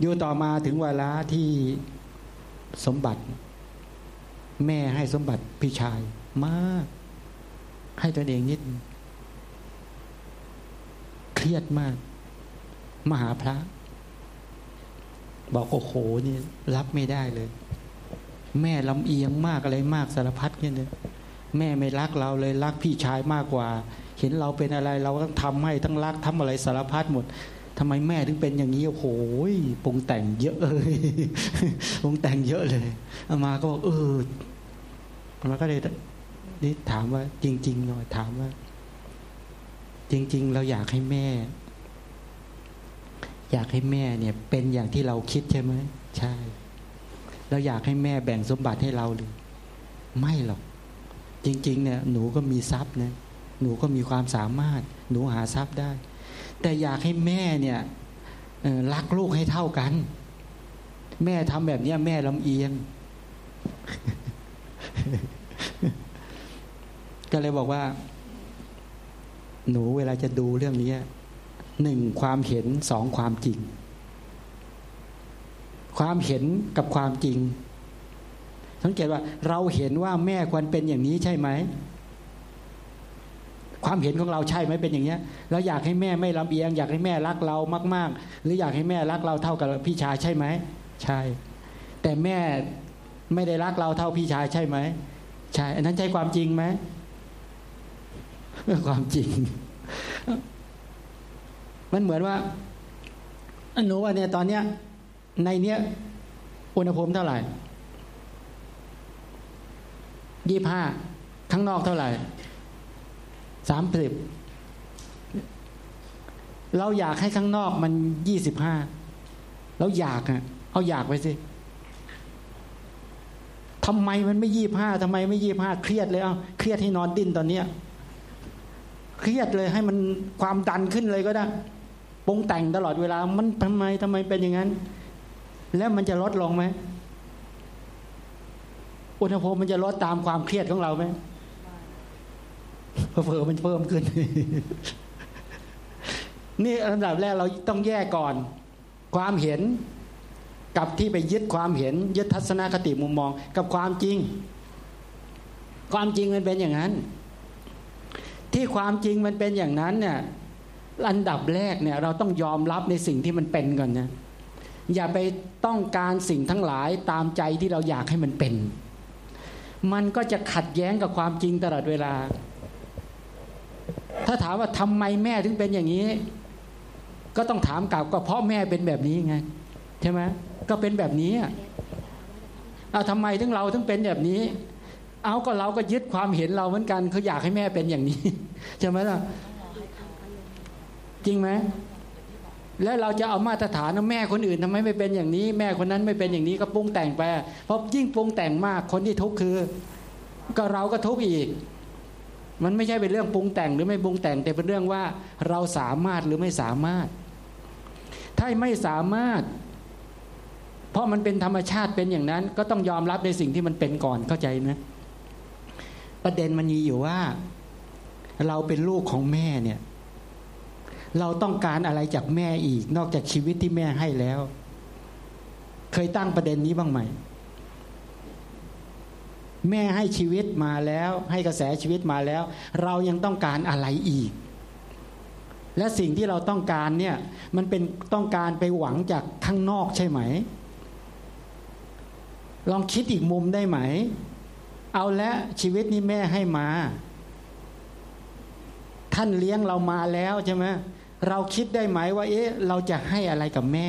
อยู่ต่อมาถึงเวลาที่สมบัติ แม่ให้สมบัติพี่ชายมาก ให้ตนเองนิด เครียดมาก มหาพระ บอกโอ้โหนี่รับไม่ได้เลย แม่ลำเอียงมากอะไรมากสารพัดเนี่ยแม่ไม่รักเราเลยรักพี่ชายมากกว่า เห็นเราเป็นอะไร เราก็ทำให้ทั้งรักทำอะไรสารพัดหมดทำไมแม่ถึงเป็นอย่างนี้โอ้โหปรุงแต่งเยอะเลยปรุงแต่งเยอะเลยอามาก็บอกเออมาก็เลยนี่ถามว่าจริงๆหน่อยถามว่า จริง ๆ เราอยากให้แม่ อยากให้แม่เนี่ย เป็นอย่างที่เราคิดใช่ไหมใช่เราอยากให้แม่แบ่งสมบัติให้เราหรือไม่หรอก จริง ๆ เนี่ย หนูก็มีทรัพย์นะ หนูก็มีความสามารถ หนูหาทรัพย์ได้ แต่อยากให้แม่เนี่ยรักลูกให้เท่ากัน แม่ทำแบบเนี้ยแม่ลำเอียง ก็เลยบอกว่า หนูเวลาจะดูเรื่องนี้หนึ่งความเห็นสองความจริง ความเห็นกับความจริง สังเกตว่าเราเห็นว่าแม่ควรเป็นอย่างนี้ใช่ไหม ความเห็นของเราใช่ไหมเป็นอย่างเนี้ยเราอยากให้แม่ไม่ลำเอียง อยากให้แม่รักเรามาก ๆ หรืออยากให้แม่รักเราเท่ากับพี่ชายใช่ไหมใช่ แต่แม่ไม่ได้รักเราเท่าพี่ชายใช่ไหมใช่ อันนั้นใช่ความจริงไหมความจริง มันเหมือนว่าหนูว่าเนี่ยตอนเนี้ย ในเนี้ยอุณหภูมิเท่าไหร่ยี่ห้าข้างนอกเท่าไหร่ สามสิบเราอยากให้ข้างนอกมันยี่สิบห้าเราอยากอะเอาอยากไปสิทำไมมันไม่ยี่ห้าทำไมไม่ยี่ห้าเครียดเลยเอาเครียดให้นอนดิ้นตอนเนี้ยเครียดเลยให้มันความดันขึ้นเลยก็ได้ปรุงแต่งตลอดเวลา มันทำไมทำไมเป็นอย่างนั้น แล้วมันจะลดลงไหมอุณหภูมิมันจะลดตามความเครียดของเราไหม เพิ่มมันเพิ่มขึ้น นี่อันดับแรกเราต้องแยกก่อน ความเห็นกับที่ไปยึดความเห็น ยึดทัศนคติมุมมอง กับความจริง ความจริงมันเป็นอย่างนั้นทที่ความจริงมันเป็นอย่างนั้นเนี่ยอันดับแรกเนี่ยเราต้องยอมรับในสิ่งที่มันเป็นก่อนนะอย่าไปต้องการสิ่งทั้งหลายตามใจที่เราอยากให้มันเป็น มันก็จะขัดแย้งกับความจริงตลอดเวลา ถ้าถามว่าทำไมแม่ถึงเป็นอย่างนี้ ก็ต้องถามกลับก็เพราะแม่เป็นแบบนี้ไงใช่ไหมก็เป็นแบบนี้เอาทำไมถึงเราถึงเป็นแบบนี้ เอาก็เราก็ยึดความเห็นเราเหมือนกันเขาอยากให้แม่เป็นอย่างนี้ใช่ไหมล่ะจริงไหมแล้วเราจะเอามาตรฐานแม่คนอื่นทำไมไม่เป็นอย่างนี้ แม่คนนั้นไม่เป็นอย่างนี้ก็ปรุงแต่งไปเพราะยิ่งปรุงแต่งมากคนที่ทุกข์คือ ก็เราก็ทุกข์อีก มันไม่ใช่เป็นเรื่องปรุงแต่งหรือไม่ปรุงแต่ง แต่เป็นเรื่องว่าเราสามารถหรือไม่สามารถ ถ้าไม่สามารถ เพราะมันเป็นธรรมชาติเป็นอย่างนั้น ก็ต้องยอมรับในสิ่งที่มันเป็นก่อนเข้าใจไหมประเด็นมันมีอยู่ว่า เราเป็นลูกของแม่เนี่ย เราต้องการอะไรจากแม่อีก นอกจากชีวิตที่แม่ให้แล้ว เคยตั้งประเด็นนี้บ้างไหม แม่ให้ชีวิตมาแล้ว ให้กระแสชีวิตมาแล้ว เรายังต้องการอะไรอีก และสิ่งที่เราต้องการเนี่ย มันเป็นต้องการไปหวังจากข้างนอกใช่ไหม ลองคิดอีกมุมได้ไหม เอาละชีวิตนี้แม่ให้มา ท่านเลี้ยงเรามาแล้วใช่ไหมเราคิดได้ไหมว่า เอ๊ะ เราจะให้อะไรกับแม่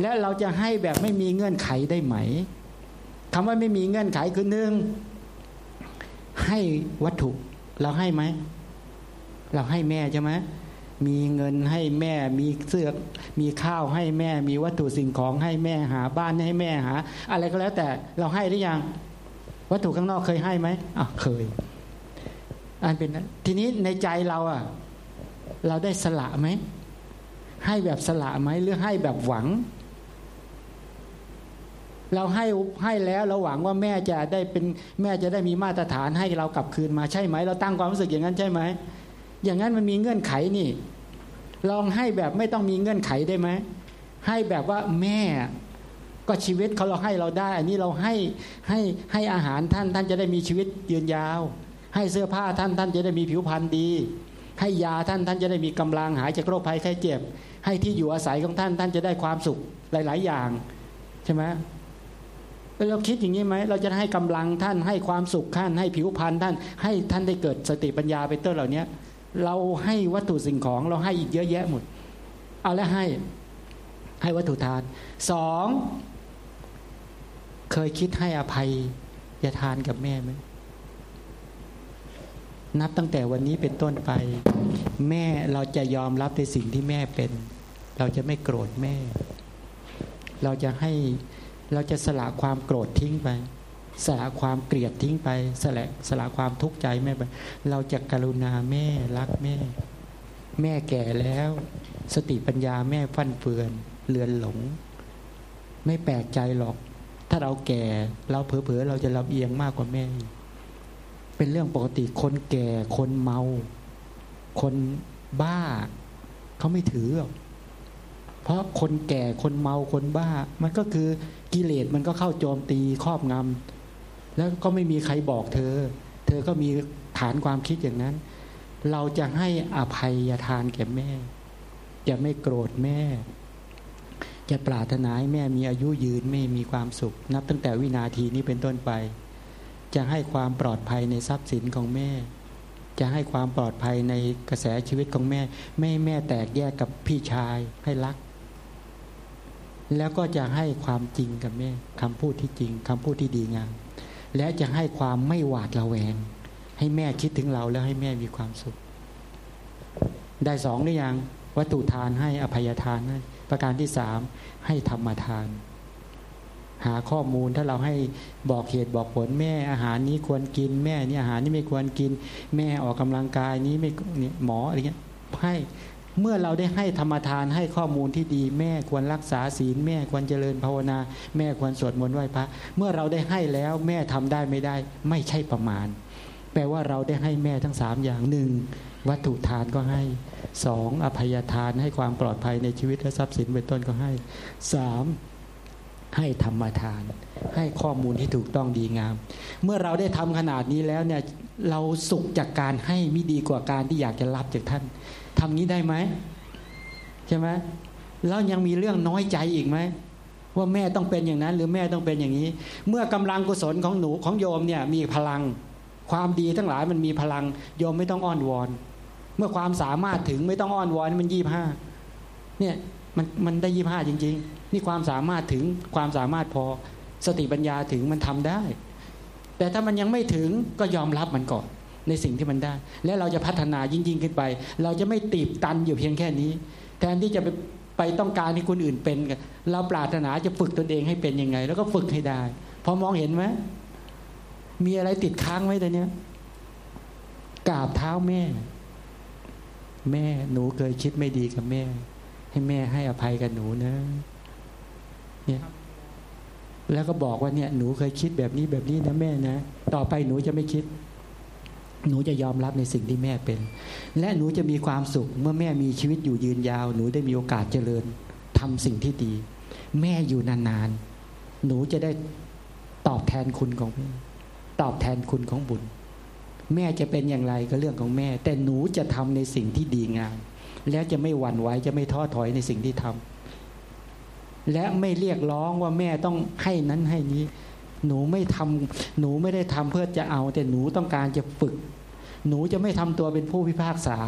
และเราจะให้แบบไม่มีเงื่อนไขได้ไหม คำว่าไม่มีเงื่อนไขคือหนึ่งให้วัตถุเราให้ไหม เราให้แม่ใช่ไหมมีเงินให้แม่ มีเสื้อมีข้าวให้แม่ มีวัตถุสิ่งของให้แม่หาบ้านให้แม่หา อะไรก็แล้วแต่เราให้หรือยัง วัตถุข้างนอกเคยให้ไหมอะเคย อันเป็นทีนี้ในใจเราอะ เราได้สละไหม ให้แบบสละไหมหรือให้แบบหวัง เราให้ให้แล้วเราหวังว่าแม่จะได้เป็นแม่จะได้มีมาตรฐานให้เรากลับคืนมาใช่ไหม เราตั้งความรู้สึกอย่างนั้นใช่ไหม อย่างนั้นมันมีเงื่อนไขนี่ ลองให้แบบไม่ต้องมีเงื่อนไขได้ไหมให้แบบว่าแม่ก็ชีวิตเขาเราให้เราได้ อันนี้เราให้ให้ให้อาหารท่านท่านจะได้มีชีวิตยืนยาว ให้เสื้อผ้าท่านท่านจะได้มีผิวพรรณดี ให้ยาท่านท่านจะได้มีกำลังหายจากโรคภัยไข้เจ็บ ให้ที่อยู่อาศัยของท่านท่านจะได้ความสุขหลาย ๆ อย่างใช่ไหม เราคิดอย่างนี้ไหม เราจะให้กำลังท่านให้ความสุขท่านให้ผิวพรรณท่าน ให้ท่านได้เกิดสติปัญญาเป็นต้นเหล่านี้เราให้วัตถุสิ่งของเราให้อีกเยอะแยะหมด เอาแล้วให้ให้วัตถุทานสองเคยคิดให้อภัยยาทานกับแม่ไหมนับตั้งแต่วันนี้เป็นต้นไป แม่เราจะยอมรับในสิ่งที่แม่เป็น เราจะไม่โกรธแม่ เราจะให้ เราจะสละความโกรธทิ้งไป สละความเกลียดทิ้งไป สละสละความทุกข์ใจแม่ไป เราจะกรุณาแม่รักแม่ แม่แก่แล้ว สติปัญญาแม่ฟั่นเฟือนเลือนหลง ไม่แปลกใจหรอก ถ้าเราแก่เราเผลอๆเราจะลำเอียงมากกว่าแม่ เป็นเรื่องปกติคนแก่คนเมา คนบ้าเขาไม่ถือเพราะคนแก่คนเมาคนบ้า มันก็คือ กิเลสมันก็เข้าโจมตีครอบงำแล้วก็ไม่มีใครบอกเธอ เธอก็มีฐานความคิดอย่างนั้น เราจะให้อภัยทานแก่แม่ จะไม่โกรธแม่ จะปรารถนาให้แม่มีอายุยืนไม่มีความสุข นับตั้งแต่วินาทีนี้เป็นต้นไป จะให้ความปลอดภัยในทรัพย์สินของแม่ จะให้ความปลอดภัยในกระแสชีวิตของแม่ ไม่แม่แตกแยกกับพี่ชายให้รัก แล้วก็จะให้ความจริงกับแม่คำพูดที่จริงคำพูดที่ดีงามและจะให้ความไม่หวาดระแวง ให้แม่คิดถึงเราแล้วให้แม่มีความสุข ได้สองหรือยังวัตถุทานให้อภัยทานให้ประการที่สามให้ธรรมทาน หาข้อมูลถ้าเราให้บอกเหตุบอกผลแม่อาหารนี้ควรกิน แม่นี่อาหารนี้ไม่ควรกิน แม่ออกกำลังกายนี้ไม่เนี่ยหมออะไรเงี้ยให้ เมื่อเราได้ให้ธรรมทานให้ข้อมูลที่ดี แม่ควรรักษาศีล แม่ควรเจริญภาวนา แม่ควรสวดมนต์ไหว้พระ เมื่อเราได้ให้แล้วแม่ทำได้ไม่ได้ ไม่ใช่ประมาณ แปลว่าเราได้ให้แม่ทั้งสามอย่างหนึ่งวัตถุทานก็ให้สองอภัยทานให้ความปลอดภัยในชีวิตและทรัพย์สินเป็นต้นก็ให้สามให้ธรรมทาน ให้ข้อมูลที่ถูกต้องดีงาม เมื่อเราได้ทำขนาดนี้แล้วเนี่ยเราสุขจากการให้ม่ดีกว่าการที่อยากจะรับจากท่าน ทำนี้ได้ไหมใช่ไหมแล้วยังมีเรื่องน้อยใจอีกไหมว่าแม่ต้องเป็นอย่างนั้น หรือแม่ต้องเป็นอย่างนี้ เมื่อกำลังกุศลของหนูของโยมเนี่ยมีพลัง ความดีทั้งหลายมันมีพลัง โยมไม่ต้องอ้อนวอน เมื่อความสามารถถึงไม่ต้องอ้อนวอนมันยี่ห้าเนี่ยมันมันได้ยี่ห้าจริง ๆ นี่ความสามารถถึงความสามารถพอสติปัญญาถึงมันทำได้ แต่ถ้ามันยังไม่ถึงก็ยอมรับมันก่อน ในสิ่งที่มันได้ และเราจะพัฒนายิ่งๆขึ้นไป เราจะไม่ตีบตันอยู่เพียงแค่นี้ แทนที่จะไปไปต้องการให้คนอื่นเป็นกันเราปรารถนาจะฝึกตนเองให้เป็นยังไง แล้วก็ฝึกให้ได้ พอมองเห็นไหมมีอะไรติดค้างไว้ตอนนี้กราบเท้าแม่ แม่หนูเคยคิดไม่ดีกับแม่ ให้แม่ให้อภัยกับหนูนะเนี่ยแล้วก็บอกว่าเนี่ยหนูเคยคิดแบบนี้แบบนี้นะแม่นะ ต่อไปหนูจะไม่คิด หนูจะยอมรับในสิ่งที่แม่เป็น และหนูจะมีความสุขเมื่อแม่มีชีวิตอยู่ยืนยาว หนูได้มีโอกาสเจริญทำสิ่งที่ดี แม่อยู่นานๆ หนูจะได้ตอบแทนคุณของแม่ตอบแทนคุณของบุญ แม่จะเป็นอย่างไรก็เรื่องของแม่ แต่หนูจะทำในสิ่งที่ดีงามแล้วจะไม่หวั่นไหวจะไม่ท้อถอยในสิ่งที่ทำและไม่เรียกร้องว่าแม่ต้องให้นั้นให้นี้ หนูไม่ทำหนูไม่ได้ทำเพื่อจะเอา แต่หนูต้องการจะฝึก หนูจะไม่ทำตัวเป็นผู้พิพากษา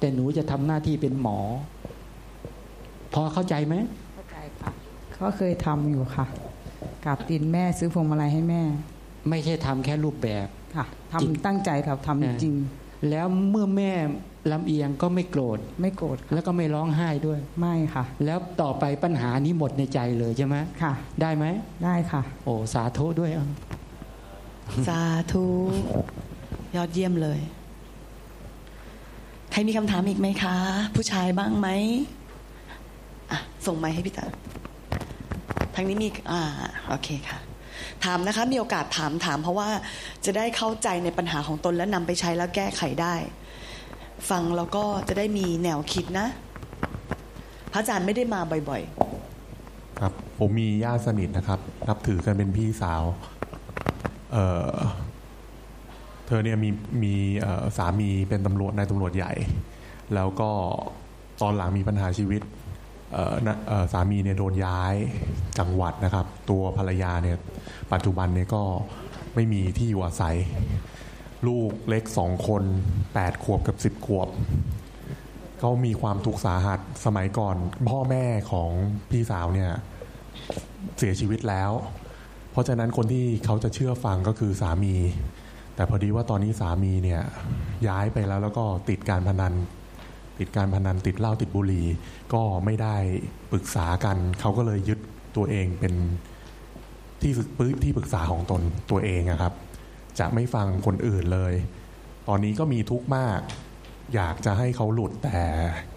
แต่หนูจะทำหน้าที่เป็นหมอ พอเข้าใจไหมเข้าใจค่ะก็เคยทำอยู่ค่ะกราบตีนแม่ซื้อพวงมาลัยให้แม่ ไม่ใช่ทำแค่รูปแบบค่ะทำตั้งใจครับทำจริง แล้วเมื่อแม่ลำเอียงก็ไม่โกรธไม่โกรธแล้วก็ไม่ร้องไห้ด้วย ไม่ค่ะ แล้วต่อไปปัญหานี้หมดในใจเลยใช่ไหมค่ะ ได้ไหมได้ค่ะ โอ้สาธุด้วยอะสาธุยอดเยี่ยมเลย ใครมีคำถามอีกไหมคะ ผู้ชายบ้างไหมอะส่งไม้ให้พี่ตาทางนี้มีอ่าโอเคค่ะ ถามนะคะ มีโอกาสถามถามเพราะว่าจะได้เข้าใจในปัญหาของตนและนำไปใช้แล้วแก้ไขได้ ฟังแล้วก็จะได้มีแนวคิดนะ พระอาจารย์ไม่ได้มาบ่อยครับ ผมมีญาติสนิทนะครับ นับถือกันเป็นพี่สาว เออเธอเนี่ยมีมีสามีเป็นตำรวจนายตำรวจใหญ่ แล้วก็ตอนหลังมีปัญหาชีวิต สามีเนี่ยโดนย้ายจังหวัดนะครับ ตัวภรรยาเนี่ยปัจจุบันเนี่ยก็ไม่มีที่อยู่อาศัย ลูกเล็กสองคนแปดขวบกับสิบขวบก็มีความทุกข์สาหัสสมัยก่อน พ่อแม่ของพี่สาวเนี่ยเสียชีวิตแล้ว เพราะฉะนั้นคนที่เขาจะเชื่อฟังก็คือสามี แต่พอดีว่าตอนนี้สามีเนี่ยย้ายไปแล้วแล้วก็ติดการพนัน ติดการพนันติดเหล้าติดบุหรี่ก็ไม่ได้ปรึกษากัน เขาก็เลยยึดตัวเองเป็นที่ปรึกที่ปรึกษาของตนตัวเองอะครับ จะไม่ฟังคนอื่นเลย ตอนนี้ก็มีทุกข์มาก อยากจะให้เขาหลุดแต่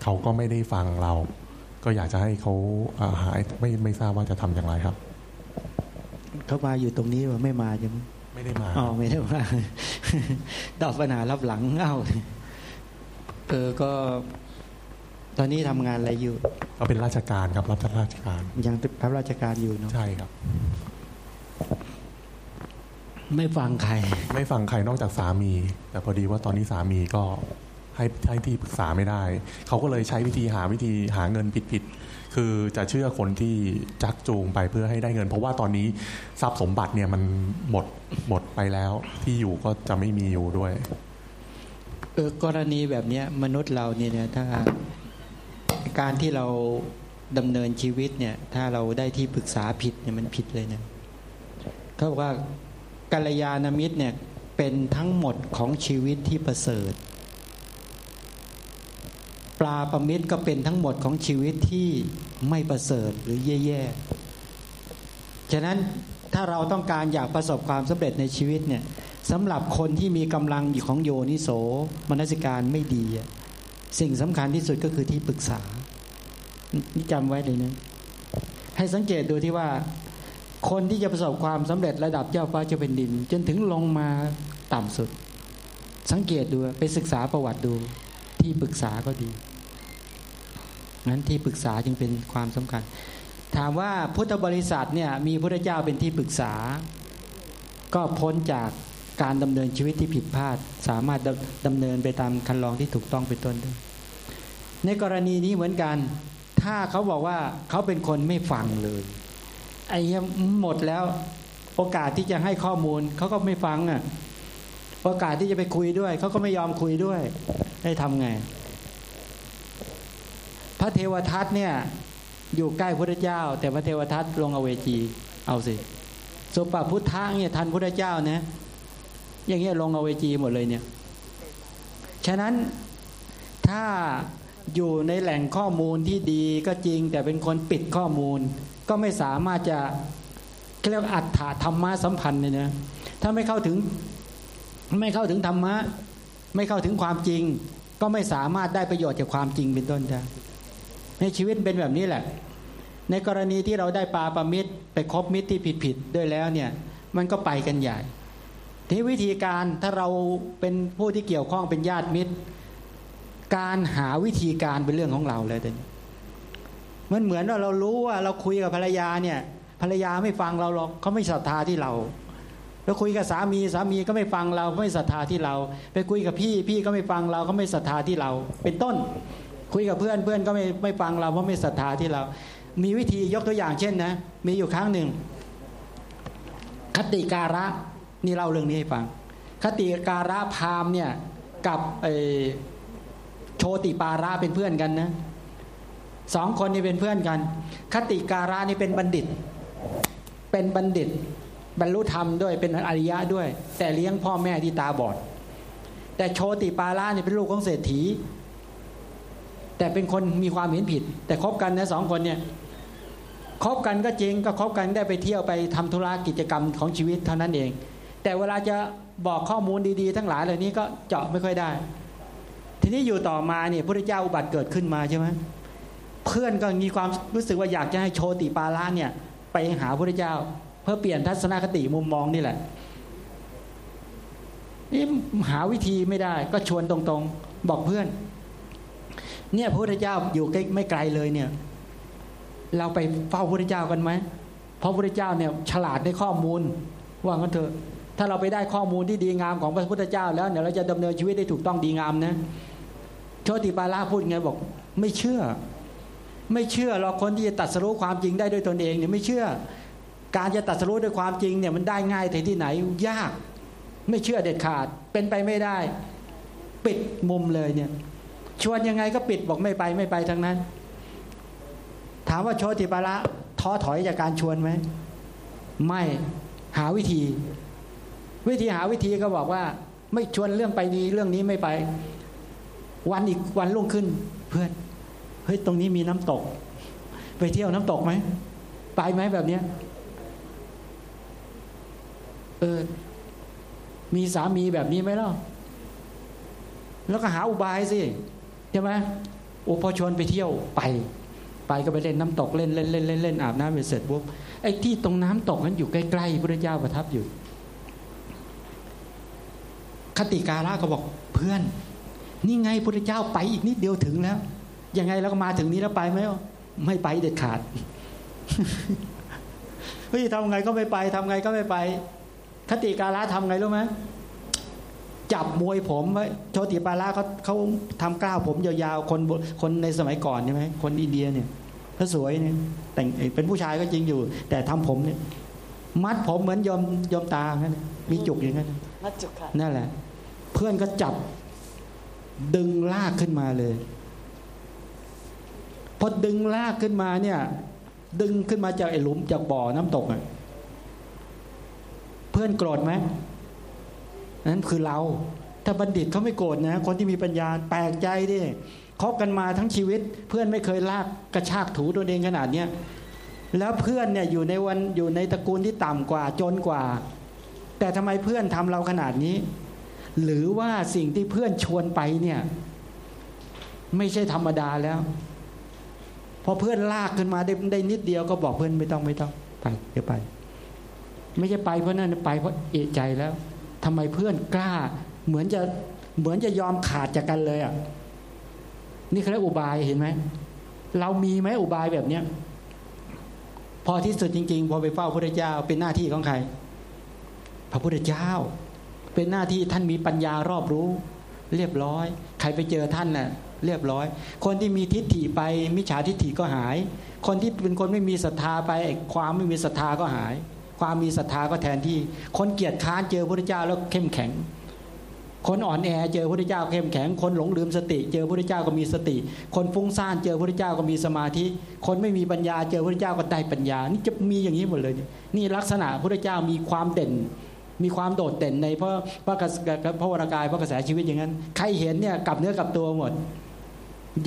เขาก็ไม่ได้ฟังเรา ก็อยากจะให้เขาเอ่อหายไม่ไม่ทราบว่าจะทำอย่างไรครับเขามาอยู่ตรงนี้ว่าไม่มายังไม่ได้มาอ๋อไม่ได้มาตอบปัญหารับหลังเอ้า เออก็ตอนนี้ทำงานอะไรอยู่เขาเป็นราชการครับรับราชการ ยังรับราชการอยู่เนาะใช่ครับ ไม่ฟังใคร ไม่ฟังใครนอกจากสามี แต่พอดีว่าตอนนี้สามีก็ให้ให้ที่ปรึกษาไม่ได้ เขาก็เลยใช้วิธีหาวิธีหาเงินผิดๆคือจะเชื่อคนที่จักจูงไปเพื่อให้ได้เงิน เพราะว่าตอนนี้ทรัพย์สมบัติเนี่ยมันหมดหมดไปแล้ว ที่อยู่ก็จะไม่มีอยู่ด้วย เออกรณีแบบนี้มนุษย์เราเนี่ยนะถ้าการที่เราดำเนินชีวิตเนี่ย ถ้าเราได้ที่ปรึกษาผิดเนี่ยมันผิดเลยนะเขาบอกว่ากัลยาณมิตรเนี่ยเป็นทั้งหมดของชีวิตที่ประเสริฐ ปลาประมิตรก็เป็นทั้งหมดของชีวิตที่ไม่ประเสริฐหรือแย่ๆฉะนั้นถ้าเราต้องการอยากประสบความสำเร็จในชีวิตเนี่ย สำหรับคนที่มีกำลังอยู่ของโยนิโสมนสิการไม่ดี สิ่งสำคัญที่สุดก็คือที่ปรึกษา นี่จำไว้เลยนะให้สังเกตดูที่ว่า คนที่จะประสบความสำเร็จระดับเจ้าฟ้าเจ้าแผ่นดิน จนถึงลงมาต่ำสุด สังเกตดูไปศึกษาประวัติดูที่ปรึกษาก็ดีงั้นที่ปรึกษาจึงเป็นความสำคัญ ถามว่าพุทธบริษัทเนี่ยมีพระเจ้าเป็นที่ปรึกษา ก็พ้นจาก การดำเนินชีวิตที่ผิดพลาด สามารถดำดำเนินไปตามคันลองที่ถูกต้องเป็นต้นได้ในกรณีนี้เหมือนกัน ถ้าเขาบอกว่าเขาเป็นคนไม่ฟังเลยไอ้เหี้ยหมดแล้ว โอกาสที่จะให้ข้อมูลเขาก็ไม่ฟังอะโอกาสที่จะไปคุยด้วยเขาก็ไม่ยอมคุยด้วยได้ทำไง พระเทวทัตเนี่ย อยู่ใกล้พระเจ้า แต่พระเทวทัตลงอเวจี เอาสิสุปพุทธะเนี่ยทันพระเจ้านะ อย่างเงี้ยลงอเวจีหมดเลยเนี่ย ฉะนั้นถ้าอยู่ในแหล่งข้อมูลที่ดีก็จริง แต่เป็นคนปิดข้อมูล ก็ไม่สามารถจะเรียกอัตถธรรมะสัมพันธ์เลยนะถ้าไม่เข้าถึงไม่เข้าถึงธรรมะ ไม่เข้าถึงความจริง ก็ไม่สามารถได้ประโยชน์จากความจริงเป็นต้นได้ในชีวิตเป็นแบบนี้แหละ ในกรณีที่เราได้ปาประมิตรไปคบมิตรที่ผิดๆด้วยแล้วเนี่ย มันก็ไปกันใหญ่ ที่วิธีการถ้าเราเป็นผู้ที่เกี่ยวข้องเป็นญาติมิตร การหาวิธีการเป็นเรื่องของเราเลยแต่มันเหมือนว่าเรารู้ว่าเราคุยกับภรรยาเนี่ย ภรรยาไม่ฟังเราหรอกเขาไม่ศรัทธาที่เราแล้วคุยกับสามีสามีก็ไม่ฟังเราไม่ศรัทธาที่เรา ไปคุยกับพี่พี่ก็ไม่ฟังเราก็ไม่ศรัทธาที่เรา เป็นต้น คุยกับเพื่อนเพื่อนก็ไม่ไม่ฟังเราเพราะไม่ศรัทธาที่เรา มีวิธียกตัวอย่างเช่นนะ มีอยู่ครั้งหนึ่งคติการะ นี่เล่าเรื่องนี้ให้ฟัง คติการะพามเนี่ยกับโชติปาระเป็นเพื่อนกันนะสองคนนี้เป็นเพื่อนกัน คติการะนี่เป็นบัณฑิต เป็นบัณฑิต บรรลุธรรมด้วยเป็นอริยะด้วย แต่เลี้ยงพ่อแม่ที่ตาบอด แต่โชติปาระนี่เป็นลูกของเศรษฐี แต่เป็นคนมีความเห็นผิด แต่คบกันนะสองคนเนี่ยคบกันก็จริงก็คบกันได้ไปเที่ยวไปทำธุระกิจกรรมของชีวิตเท่านั้นเอง แต่เวลาจะบอกข้อมูลดีๆ ทั้งหลายเหล่านี้ก็เจาะไม่ค่อยได้ ทีนี้อยู่ต่อมาเนี่ยพระเจ้าอุบัติเกิดขึ้นมาใช่ไหมเพื่อนก็มีความรู้สึกว่าอยากจะให้โชติปาละเนี่ยไปหาพระเจ้า เพื่อเปลี่ยนทัศนคติมุมมองนี่แหละนี่หาวิธีไม่ได้ก็ชวนตรงๆ บอกเพื่อน เนี่ยพระพุทธเจ้าอยู่ใกล้ไม่ไกลเลยเนี่ย เราไปเฝ้าพระพุทธเจ้ากันไหมเพราะพระพุทธเจ้าเนี่ยฉลาดในข้อมูลว่างั้นเถอะ ถ้าเราไปได้ข้อมูลที่ดีงามของพระพุทธเจ้าแล้วเนี่ยเราจะดำเนินชีวิตได้ถูกต้องดีงามนะโชติปาลาพูดไงบอก ไม่เชื่อ ไม่เชื่อเราคนที่จะตัดสู้ความจริงได้ด้วยตนเองเนี่ยไม่เชื่อ การจะตัดสู้ด้วยความจริงเนี่ยมันได้ง่ายแต่ที่ไหนยาก ไม่เชื่อเด็ดขาดเป็นไปไม่ได้ ปิดมุมเลยเนี่ย ชวนยังไงก็ปิดบอกไม่ไปไม่ไปทั้งนั้น ถามว่าโชติปาระท้อถอยจากการชวนไหมไม่หาวิธี วิธีหาวิธีก็บอกว่า ไม่ชวนเรื่องไปนี้เรื่องนี้ไม่ไป วันอีกวันรุ่งขึ้น เพื่อนเฮ้ยตรงนี้มีน้ำตก ไปเที่ยวน้ำตกไหมไปไหมแบบเนี้ยเออมีสามีแบบนี้ไหมล่ะแล้วก็หาอุบายสิใช่ไหมโอ้พอชวนไปเที่ยวไป ไปก็ไปเล่นน้ำตกเล่นเล่นเล่นเล่นเล่นอาบน้ำเสร็จปุ๊บไอ้ที่ตรงน้ำตกนั้นอยู่ใกล้ๆพระเจ้าประทับอยู่ คติการะก็บอกเพื่อน นี่ไงพระเจ้าไปอีกนิดเดียวถึงแล้ว ยังไงเราก็มาถึงนี้แล้วไปไหมไม่ไปเด็ดขาดเฮ้ยทำไงก็ไม่ไปทำไงก็ไม่ไป คติการะทำไงรู้ไหมจับมวยผมไว้โชติปาระเขาเขาทำกล้าวผมยาวๆคนคนในสมัยก่อนใช่ไหมคนอินเดียเนี่ยเขาสวยเนี่ยแต่งเป็นผู้ชายก็จริงอยู่ แต่ทำผมเนี่ย มัดผมเหมือนยอมยอมตางั้นมีจุกอย่างนั้นมัดจุกค่ะนั่นแหละ เพื่อนก็จับดึงลากขึ้นมาเลยพอดึงลากขึ้นมาเนี่ย ดึงขึ้นมาจากไอ้หลุมจากบ่อน้ำตกอะเพื่อนโกรธไหมนั้นคือเรา ถ้าบัณฑิตเขาไม่โกรธนะ คนที่มีปัญญาแปลกใจดิคบกันมาทั้งชีวิต เพื่อนไม่เคยลากกระชากถูตัวเองขนาดเนี้ย แล้วเพื่อนเนี่ยอยู่ในวันอยู่ในตระกูลที่ต่ำกว่าจนกว่า แต่ทำไมเพื่อนทำเราขนาดนี้ หรือว่าสิ่งที่เพื่อนชวนไปเนี่ย ไม่ใช่ธรรมดาแล้ว พอเพื่อนลากขึ้นมาได้ได้นิดเดียวก็บอกเพื่อนไม่ต้องไม่ต้องไปเดี๋ยวไป ไม่ใช่ไปเพราะนั่นไปเพราะเอะใจแล้วทำไมเพื่อนกล้า เหมือนจะเหมือนจะยอมขาดจากกันเลยอะนี่เขาเรียกอุบายเห็นไหมเรามีไหมอุบายแบบเนี้ย อที่สุดจริงๆพอไปเฝ้าพระพุทธเจ้า เป็นหน้าที่ของใคร พระพุทธเจ้า เป็นหน้าที่ท่านมีปัญญารอบรู้ เรียบร้อย ใครไปเจอท่านน่ะเรียบร้อย คนที่มีทิฏฐิไปมิจฉาทิฏฐิก็หาย คนที่เป็นคนไม่มีศรัทธาไปความไม่มีศรัทธาก็หาย ความมีศรัทธาก็แทนที่ คนเกียจค้านเจอพระพุทธเจ้าแล้วเข้มแข็ง คนอ่อนแอเจอพระพุทธเจ้าเข้มแข็ง คนหลงลืมสติ เจอพระพุทธเจ้าก็มีสติ คนฟุ้งซ่านเจอพระพุทธเจ้าก็มีสมาธิ คนไม่มีปัญญาเจอพระพุทธเจ้าก็ได้ปัญญา นี่จะมีอย่างนี้หมดเลย นี่ลักษณะพระพุทธเจ้ามีความเด่น มีความโดดเด่นในพระพระกระพระวรากายพระกระแสชีวิตอย่างนั้น ใครเห็นเนี่ยกลับเนื้อกลับตัวหมด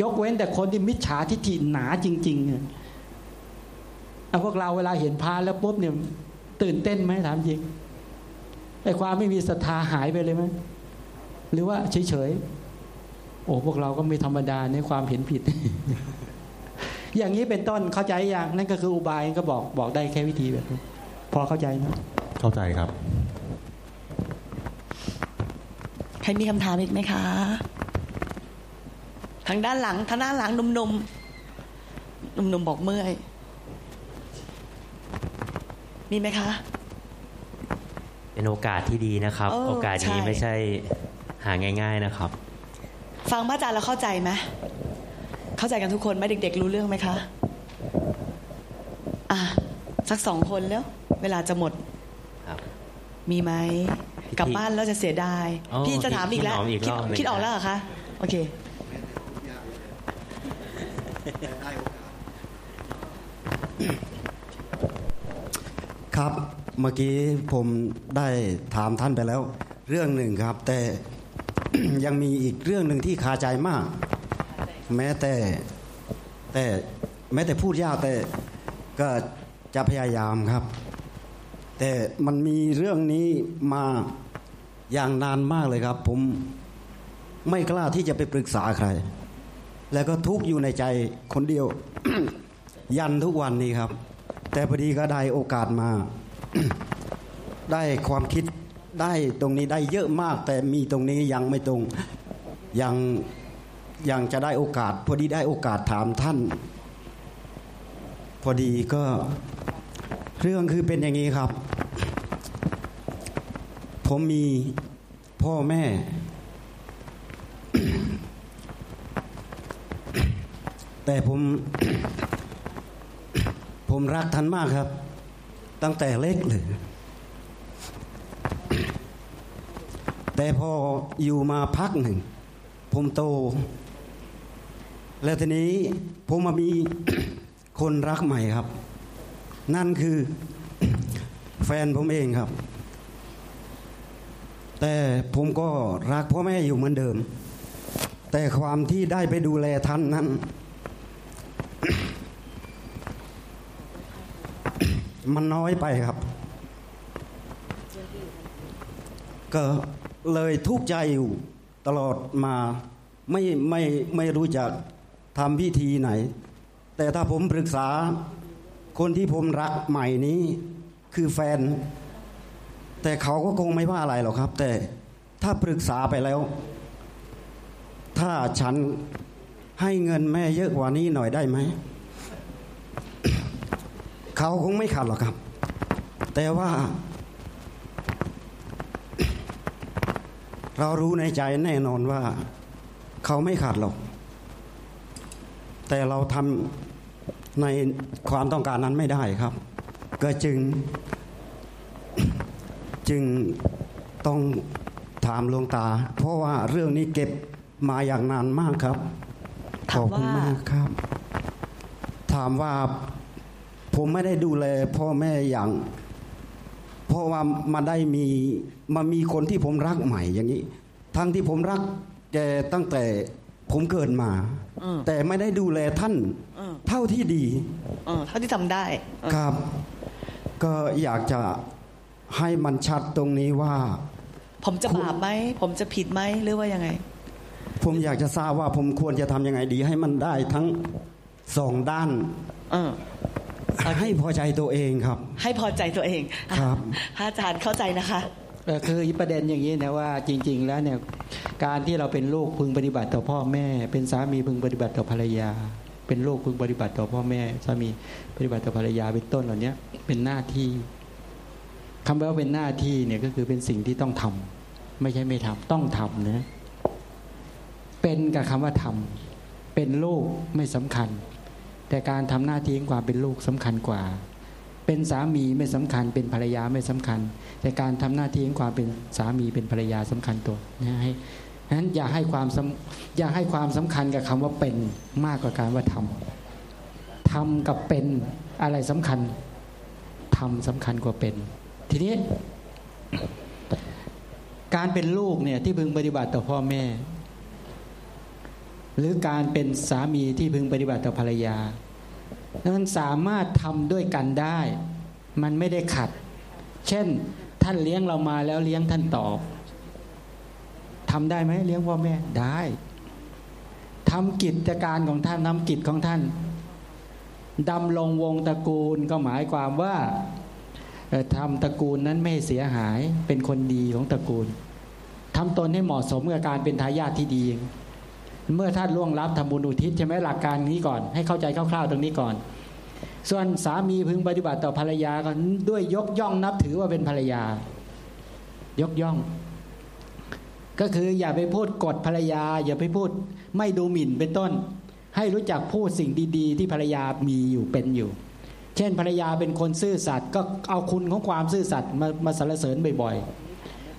ยกเว้นแต่คนที่มิจฉาทิฏฐิหนาจริงๆเนี่ยเอาพวกเราเวลาเห็นพระแล้วปุ๊บเนี่ยตื่นเต้นไหมถามจริงไอ้ความไม่มีศรัทธาหายไปเลยไหม หรือว่าเฉยๆโอ้พวกเราก็ไม่ธรรมดาในความเห็นผิด อย่างนี้เป็นต้นเข้าใจอย่างนั่นก็คืออุบายก็บอกบอกได้แค่วิธีแบบนี้พอเข้าใจนะเข้าใจครับ ใครมีคำถามอีกไหมคะ ทางด้านหลังทางด้านหลังหนุ่มๆหนุ่มๆบอกเมื่อยมีไหมคะ เป็นโอกาสที่ดีนะครับเออโอกาสนี้ใช่ไม่ใช่ หาง่าย ๆนะครับ ฟังพระอาจารย์แล้วเข้าใจไหมเข้าใจกันทุกคนไหมเด็ก ๆ รู้เรื่องไหมคะอะสักสองคนแล้ว เวลาจะหมดครับมีไหมกลับบ้านแล้วจะเสียดายอ๋อพี่จะถามอีกแล้วพี่ถามอีกคิดรอบหนึ่งคิดออกแล้วเหรอคะโอเคครับเมื่อกี้ผมได้ถามท่านไปแล้ว เรื่องหนึ่งครับ แต่ ยังมีอีกเรื่องหนึ่งที่คาใจมาก แม้แต่แต่แม้แต่พูดยากแต่ก็จะพยายามครับ แต่มันมีเรื่องนี้มาอย่างนานมากเลยครับ ผมไม่กล้าที่จะไปปรึกษาใคร แล้วก็ทุกอยู่ในใจคนเดียว ยันทุกวันนี้ครับ แต่พอดีก็ได้โอกาสมา ได้ความคิด ได้ตรงนี้ได้เยอะมาก แต่มีตรงนี้ยังไม่ตรงยังยังจะได้โอกาส พอดีได้โอกาสถามท่าน พอดีก็เรื่องคือเป็นอย่างนี้ครับ ผมมีพ่อแม่ แต่ผม ผมรักท่านมากครับ ตั้งแต่เล็กเลย แต่พออยู่มาพักหนึ่ง ผมโต แล้วทีนี้ผมมามีคนรักใหม่ครับ นั่นคือแฟนผมเองครับ แต่ผมก็รักพ่อแม่อยู่เหมือนเดิม แต่ความที่ได้ไปดูแลท่านนั้น มันน้อยไปครับ ก็ เลยทุกข์ใจอยู่ตลอดมาไม่ไม่ไม่รู้จักทำพิธีไหน แต่ถ้าผมปรึกษาคนที่ผมรักใหม่นี้คือแฟน แต่เขาก็คงไม่ว่าอะไรหรอกครับ แต่ถ้าปรึกษาไปแล้ว ถ้าฉันให้เงินแม่เยอะกว่านี้หน่อยได้ไหม เขาคงไม่ขัดหรอกครับ แต่ว่า เรารู้ในใจแน่นอนว่า เขาไม่ขาดหรอก แต่เราทำในความต้องการนั้นไม่ได้ครับ ก็จึง จึงต้องถามหลวงตา เพราะว่าเรื่องนี้เก็บมาอย่างนานมากครับขถามอบคุณว่ามากครับ ถามว่าผมไม่ได้ดูแลพ่อแม่อย่าง เพราะว่ามาได้มี มามีคนที่ผมรักใหม่อย่างนี้ ทั้งที่ผมรักแกตั้งแต่ผมเกิดมาอืมแต่ไม่ได้ดูแลท่านอืมเท่าที่ดีเออเท่าที่ทำได้เออครับ ก็อยากจะให้มันชัดตรงนี้ว่า ผมจะบาปไหมผมจะผิดไหมหรือว่ายังไง ผมอยากจะทราบว่าผมควรจะทำยังไงดี ให้มันได้ทั้งสองด้านเออให้พอใจตัวเองครับ ให้พอใจตัวเองครับพระอาจารย์เข้าใจนะคะเอ่อ คือประเด็นอย่างนี้นะว่าจริง ๆ แล้วเนี่ยการที่เราเป็นลูกพึงปฏิบัติต่อพ่อแม่ เป็นสามีพึงปฏิบัติต่อภรรยา เป็นลูกพึงปฏิบัติต่อพ่อแม่ สามีปฏิบัติต่อภรรยาเป็นต้นเหล่านี้เป็นหน้าที่คำว่าเป็นหน้าที่เนี่ยก็คือเป็นสิ่งที่ต้องทำไม่ใช่ไม่ทำต้องทำนะเป็นกับคำว่าทำเป็นลูกไม่สำคัญ แต่การทำหน้าที่ของความเป็นลูกสำคัญกว่า เป็นสามีไม่สำคัญ เป็นภรรยาไม่สำคัญ แต่การทำหน้าที่ของความเป็นสามีเป็นภรรยาสำคัญตัวนะให้นั้นอย่าให้ความอย่าให้ความสำคัญกับคำว่าเป็นมากกว่าการว่าทำทำกับเป็นอะไรสำคัญทำสำคัญกว่าเป็น ทีนี้ การเป็นลูกเนี่ยที่พึงปฏิบัติต่อพ่อแม่ หรือการเป็นสามีที่พึงปฏิบัติต่อภรรยา นั้นสามารถทำด้วยกันได้ มันไม่ได้ขัด เช่นท่านเลี้ยงเรามาแล้วเลี้ยงท่านตอบทำได้ไหมเลี้ยงพ่อแม่ได้ทำกิจการของท่านทำกิจของท่านดำลงวงตระกูลก็หมายความว่าทำตระกูลนั้นไม่เสียหายเป็นคนดีของตระกูลทำตนให้เหมาะสมกับการเป็นทายาทที่ดี เมื่อท่านล่วงลับทำบุญอุทิศใช่ไหมหลักการนี้ก่อน ให้เข้าใจคร่าวๆตรงนี้ก่อน ส่วนสามีพึงปฏิบัติต่อภรรยาก็ด้วยยกย่องนับถือว่าเป็นภรรยา ยกย่อง ก็คืออย่าไปพูดกดภรรยา อย่าไปพูดไม่ดูหมิ่นเป็นต้น ให้รู้จักพูดสิ่งดีๆ ที่ภรรยามีอยู่เป็นอยู่ เช่นภรรยาเป็นคนซื่อสัตย์ก็เอาคุณของความซื่อสัตย์มามาสรรเสริญบ่อยๆ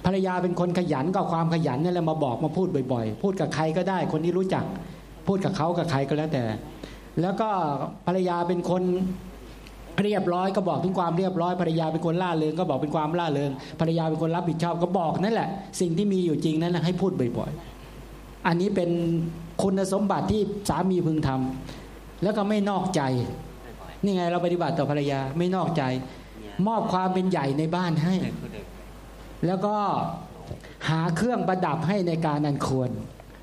ภรรยาเป็นคนขยันก็ความขยันนี่แหละมาบอกมาพูดบ่อย ๆ พูดกับใครก็ได้ คนที่รู้จัก พูดกับเขากับใครก็แล้วแต่ แล้วก็ภรรยาเป็นคนเรียบร้อยก็บอกถึงความเรียบร้อยภรรยาเป็นคนล่าเริงก็บอกเป็นความล่าเริงภรรยาเป็นคนรับผิดชอบก็บอกนั่นแหละ สิ่งที่มีอยู่จริงนั้นให้พูดบ่อยๆ อันนี้เป็นคุณสมบัติที่สามีพึงทำแล้วก็ไม่นอกใจ นี่ไงเราปฏิบัติต่อภรรยาไม่นอกใจ มอบความเป็นใหญ่ในบ้านให้ แล้วก็หาเครื่องประดับให้ในการนันควร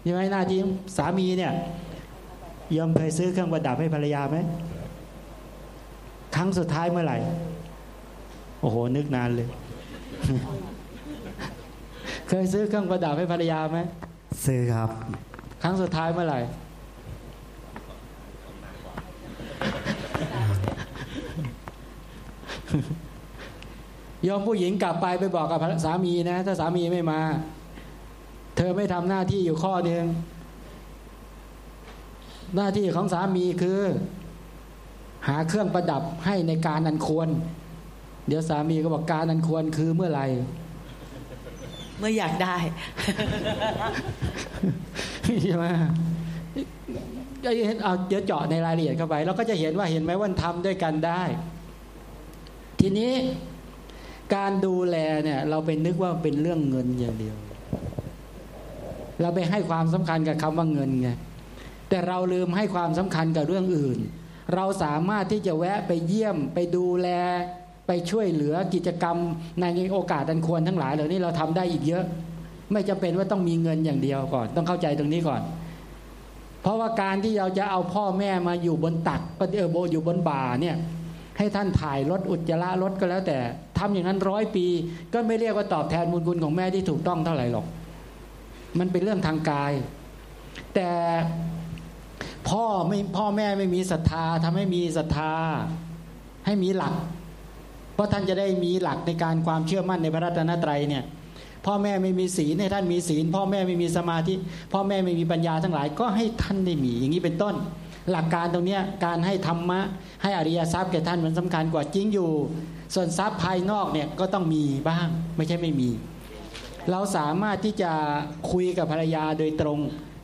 ยังไงหน้าที่สามีเนี่ยยอมเคยซื้อเครื่องประดับให้ภรรยาไหมครั้งสุดท้ายเมื่อไหร่ โอ้โห นึกนานเลย เคยซื้อเครื่องประดับให้ภรรยาไหมซื้อครับ ครั้งสุดท้ายเมื่อไหร่ ยอมผู้หญิงกลับไปไปบอกกับสามีนะ ถ้าสามีไม่มา เธอไม่ทำหน้าที่อยู่ข้อหนึ่งหน้าที่ของสามีคือ หาเครื่องประดับให้ในการอันควร เดี๋ยวสามีก็บอกการอันควรคือเมื่อไหร่เมื่ออยากได้ใช่ไหมเอาเดี๋ยวเจาะในรายละเอียดเข้าไปเราก็จะเห็นว่าเห็นไหมว่าทำด้วยกันได้ ทีนี้ การดูแลเนี่ยเราไปนึกว่าเป็นเรื่องเงินอย่างเดียว เราไปให้ความสำคัญกับคำว่าเงินไงแต่เราลืมให้ความสำคัญกับเรื่องอื่น เราสามารถที่จะแวะไปเยี่ยมไปดูแล ไปช่วยเหลือกิจกรรมในโอกาสอันควรทั้งหลาย เหล่านี้เราทำได้อีกเยอะ ไม่จำเป็นว่าต้องมีเงินอย่างเดียวก่อน ต้องเข้าใจตรงนี้ก่อน เพราะว่าการที่เราจะเอาพ่อแม่มาอยู่บนตักปฏิเอโบอยู่บนบ่าเนี่ย ให้ท่านถ่ายรถอุจจาระรถก็แล้วแต่ทำอย่างนั้นร้อยปี ก็ไม่เรียกว่าตอบแทนบุญคุณของแม่ที่ถูกต้องเท่าไหร่หรอก มันเป็นเรื่องทางกาย แต่พ่อไม่พ่อแม่ไม่มีศรัทธาทำให้มีศรัทธา ให้มีหลัก เพราะท่านจะได้มีหลักในการความเชื่อมั่นในพระรัตนตรัยเนี่ยพ่อแม่ไม่มีศีลให้ท่านมีศีล พ่อแม่ไม่มีสมาธิ พ่อแม่ไม่มีปัญญาทั้งหลายก็ให้ท่านได้มีอย่างนี้เป็นต้น หลักการตรงนี้การให้ธรรมะให้อริยทรัพย์แก่ท่านมันสำคัญกว่าจริงอยู่ ส่วนทรัพย์ภายนอกเนี่ยก็ต้องมีบ้างไม่ใช่ไม่มี เราสามารถที่จะคุยกับภรรยาโดยตรง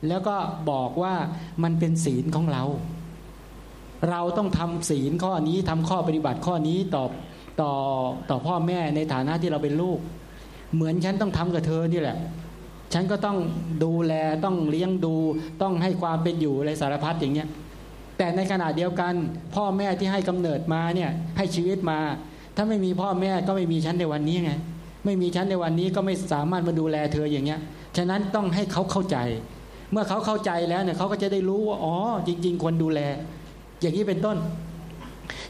แล้วก็บอกว่ามันเป็นศีลของเรา เราต้องทำศีลข้อนี้ทำข้อปฏิบัติข้อนี้ต่อต่อต่อพ่อแม่ในฐานะที่เราเป็นลูก เหมือนฉันต้องทำกับเธอนี่แหละฉันก็ต้องดูแลต้องเลี้ยงดูต้องให้ความเป็นอยู่อะไรสารพัดอย่างเงี้ย แต่ในขณะเดียวกัน พ่อแม่ที่ให้กำเนิดมาเนี่ยให้ชีวิตมา ถ้าไม่มีพ่อแม่ก็ไม่มีฉันในวันนี้ไงไม่มีฉันในวันนี้ก็ไม่สามารถมาดูแลเธออย่างเงี้ยฉะนั้นต้องให้เขาเข้าใจ เมื่อเขาเข้าใจแล้วเนี่ยเขาก็จะได้รู้ว่าอ๋อจริง ๆ ควรดูแล อย่างนี้เป็นต้น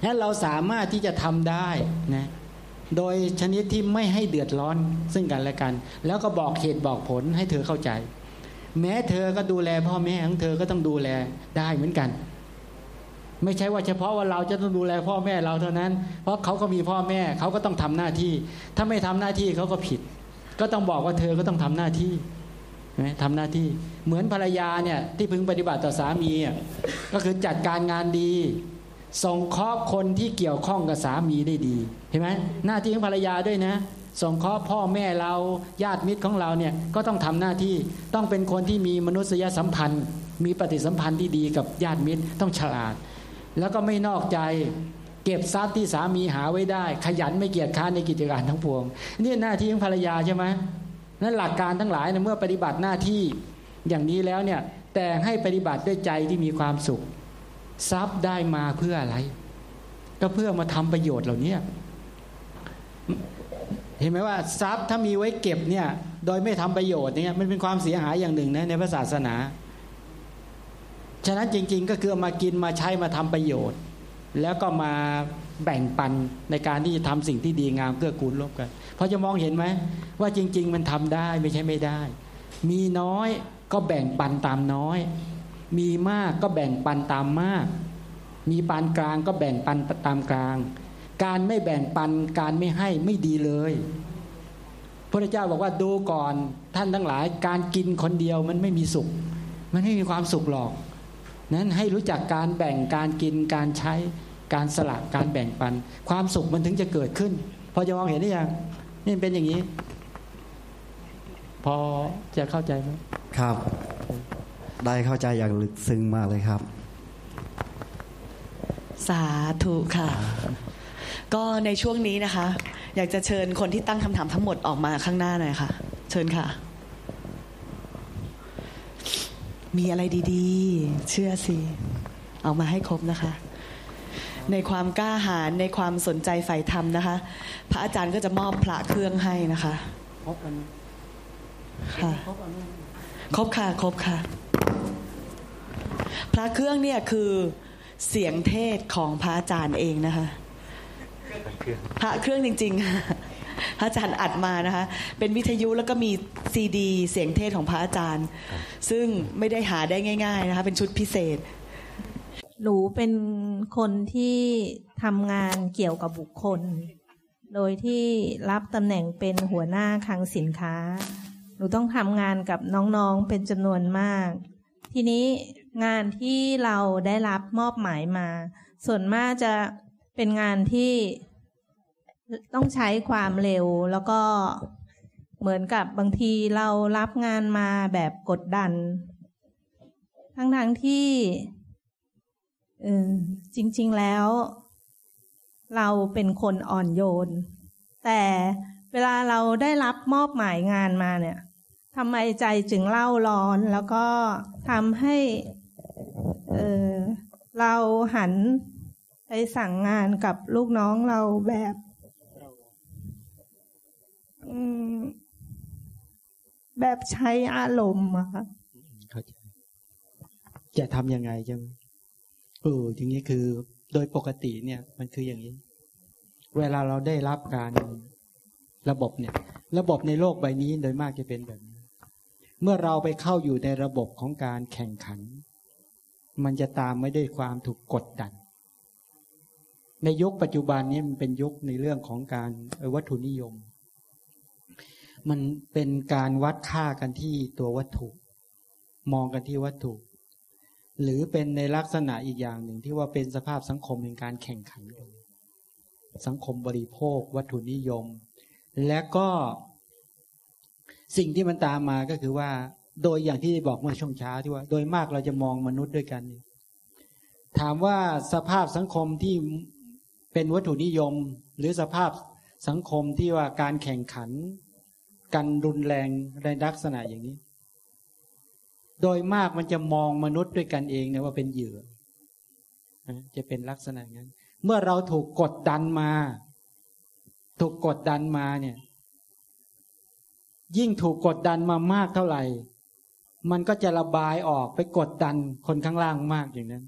นั้นเราสามารถที่จะทำได้นะโดยชนิดที่ไม่ให้เดือดร้อนซึ่งกันและกัน แล้วก็บอกเหตุบอกผลให้เธอเข้าใจ แม้เธอก็ดูแลพ่อแม่ของเธอก็ต้องดูแลได้เหมือนกัน ไม่ใช่ว่าเฉพาะว่าเราจะต้องดูแลพ่อแม่เราเท่านั้น เพราะเขาก็มีพ่อแม่เขาก็ต้องทำหน้าที่ ถ้าไม่ทำหน้าที่เขาก็ผิด ก็ต้องบอกว่าเธอก็ต้องทำหน้าที่ทำหน้าที่ เหมือนภรรยาเนี่ยที่พึงปฏิบัติต่อสามีก็คือจัดการงานดีส่งเคราะห์คนที่เกี่ยวข้องกับสามีได้ดีเห็นไหมหน้าที่ของภรรยาด้วยนะส่งเคราะห์พ่อแม่เราญาติมิตรของเราเนี่ยก็ต้องทำหน้าที่ต้องเป็นคนที่มีมนุษยสัมพันธ์ มีปฏิสัมพันธ์ที่ดีกับญาติมิตรต้องฉลาด แล้วก็ไม่นอกใจเก็บทรัพย์ที่สามีหาไว้ได้ ขยันไม่เกียจค้านในกิจการทั้งปวงนี่หน้าที่ของภรรยาใช่ไหมนั้นหลักการทั้งหลายเมื่อปฏิบัติหน้าที่อย่างนี้แล้วเนี่ยแต่ให้ปฏิบัติด้วยใจที่มีความสุข ทรัพย์ได้มาเพื่ออะไร ก็เพื่อมาทำประโยชน์เหล่านี้เห็นไหมว่าทรัพย์ถ้ามีไว้เก็บเนี่ย โดยไม่ทำประโยชน์เนี่ยมันเป็นความเสียหายอย่างหนึ่งนะในพระศาสนา ฉะนั้นจริง ๆ ก็คือมากินมาใช้มาทำประโยชน์ แล้วก็มาแบ่งปันในการที่จะทำสิ่งที่ดีงามเพื่อกูลลบกันพอจะมองเห็นไหมว่าจริง ๆ มันทำได้ไม่ใช่ไม่ได้ มีน้อยก็แบ่งปันตามน้อย มีมากก็แบ่งปันตามมาก มีปานกลางก็แบ่งปันตามกลาง การไม่แบ่งปันการไม่ให้ไม่ดีเลยพระเจ้าบอกว่าดูก่อนท่านทั้งหลาย การกินคนเดียวมันไม่มีสุข มันไม่มีความสุขหรอก นั้นให้รู้จักการแบ่งการกินการใช้การสละการแบ่งปัน ความสุขมันถึงจะเกิดขึ้น พอจะมองเห็นได้ยังนี่เป็นอย่างนี้ พอจะเข้าใจไหมครับ ได้เข้าใจอย่างลึกซึ้งมากเลยครับ สาธุค่ะ ก็ในช่วงนี้นะคะ อยากจะเชิญคนที่ตั้งคำถามทั้งหมดออกมาข้างหน้าหน่อยค่ะ เชิญค่ะ มีอะไรดีๆ เชื่อสิ เอามาให้ครบนะคะ ในความกล้าหาญในความสนใจใฝ่ธรรมนะคะ พระอาจารย์ก็จะมอบพระเครื่องให้นะคะครบกันค่ะครบค่ะครบค่ะ พระเครื่องเนี่ยคือเสียงเทศของพระอาจารย์เองนะคะ พระเครื่องจริงๆพระ อาจารย์อัดมานะคะ เป็นวิทยุแล้วก็มีซีดี เสียงเทศของพระอาจารย์ ซึ่งไม่ได้หาได้ง่าย ๆนะคะ เป็นชุดพิเศษ หนูเป็นคนที่ทำงานเกี่ยวกับบุคคล โดยที่รับตำแหน่งเป็นหัวหน้าคลังสินค้า หนูต้องทำงานกับน้องๆเป็นจำนวนมาก ทีนี้งานที่เราได้รับมอบหมายมา ส่วนมากจะเป็นงานที่ ต้องใช้ความเร็วแล้วก็เหมือนกับบางทีเรารับงานมาแบบกดดัน ทั้งทั้งที่จริง ๆแล้ว เราเป็นคนอ่อนโยน แต่เวลาเราได้รับมอบหมายงานมาเนี่ยทำไมใจจึงเล่าร้อนแล้วก็ทำให้เออเราหันไปสั่งงานกับลูกน้องเราแบบ แบบใช้อารมณ์อะค่ะเข้าใจจะทำยังไงจังเออทีนี้คือ โดยปกติเนี่ย มันคืออย่างนี้ เวลาเราได้รับการระบบเนี่ย ระบบในโลกใบนี้โดยมากจะเป็นแบบนี้เมื่อเราไปเข้าอยู่ในระบบของการแข่งขัน มันจะตามไม่ได้ความถูกกดดัน ในยุคปัจจุบันนี้มันเป็นยุคในเรื่องของการวัตถุนิยม มันเป็นการวัดค่ากันที่ตัววัตถุ มองกันที่วัตถุ หรือเป็นในลักษณะอีกอย่างหนึ่งที่ว่าเป็นสภาพสังคมเป็นการแข่งขันกันสังคมบริโภค วัตถุนิยม และก็สิ่งที่มันตามมาก็คือว่า โดยอย่างที่บอกเมื่อช่วงเช้าที่ว่า โดยมากเราจะมองมนุษย์ด้วยกัน ถามว่าสภาพสังคมที่เป็นวัตถุนิยม หรือสภาพสังคมที่ว่าการแข่งขัน กันรุนแรงในลักษณะอย่างนี้ โดยมากมันจะมองมนุษย์ด้วยกันเองเนะว่าเป็นเหยื่อจะเป็นลักษณะนั้น เมื่อเราถูกกดดันมา ถูกกดดันมาเนี่ย ยิ่งถูกกดดันมามากเท่าไหร่ มันก็จะระบายออกไปกดดันคนข้างล่างมากอย่างนั้น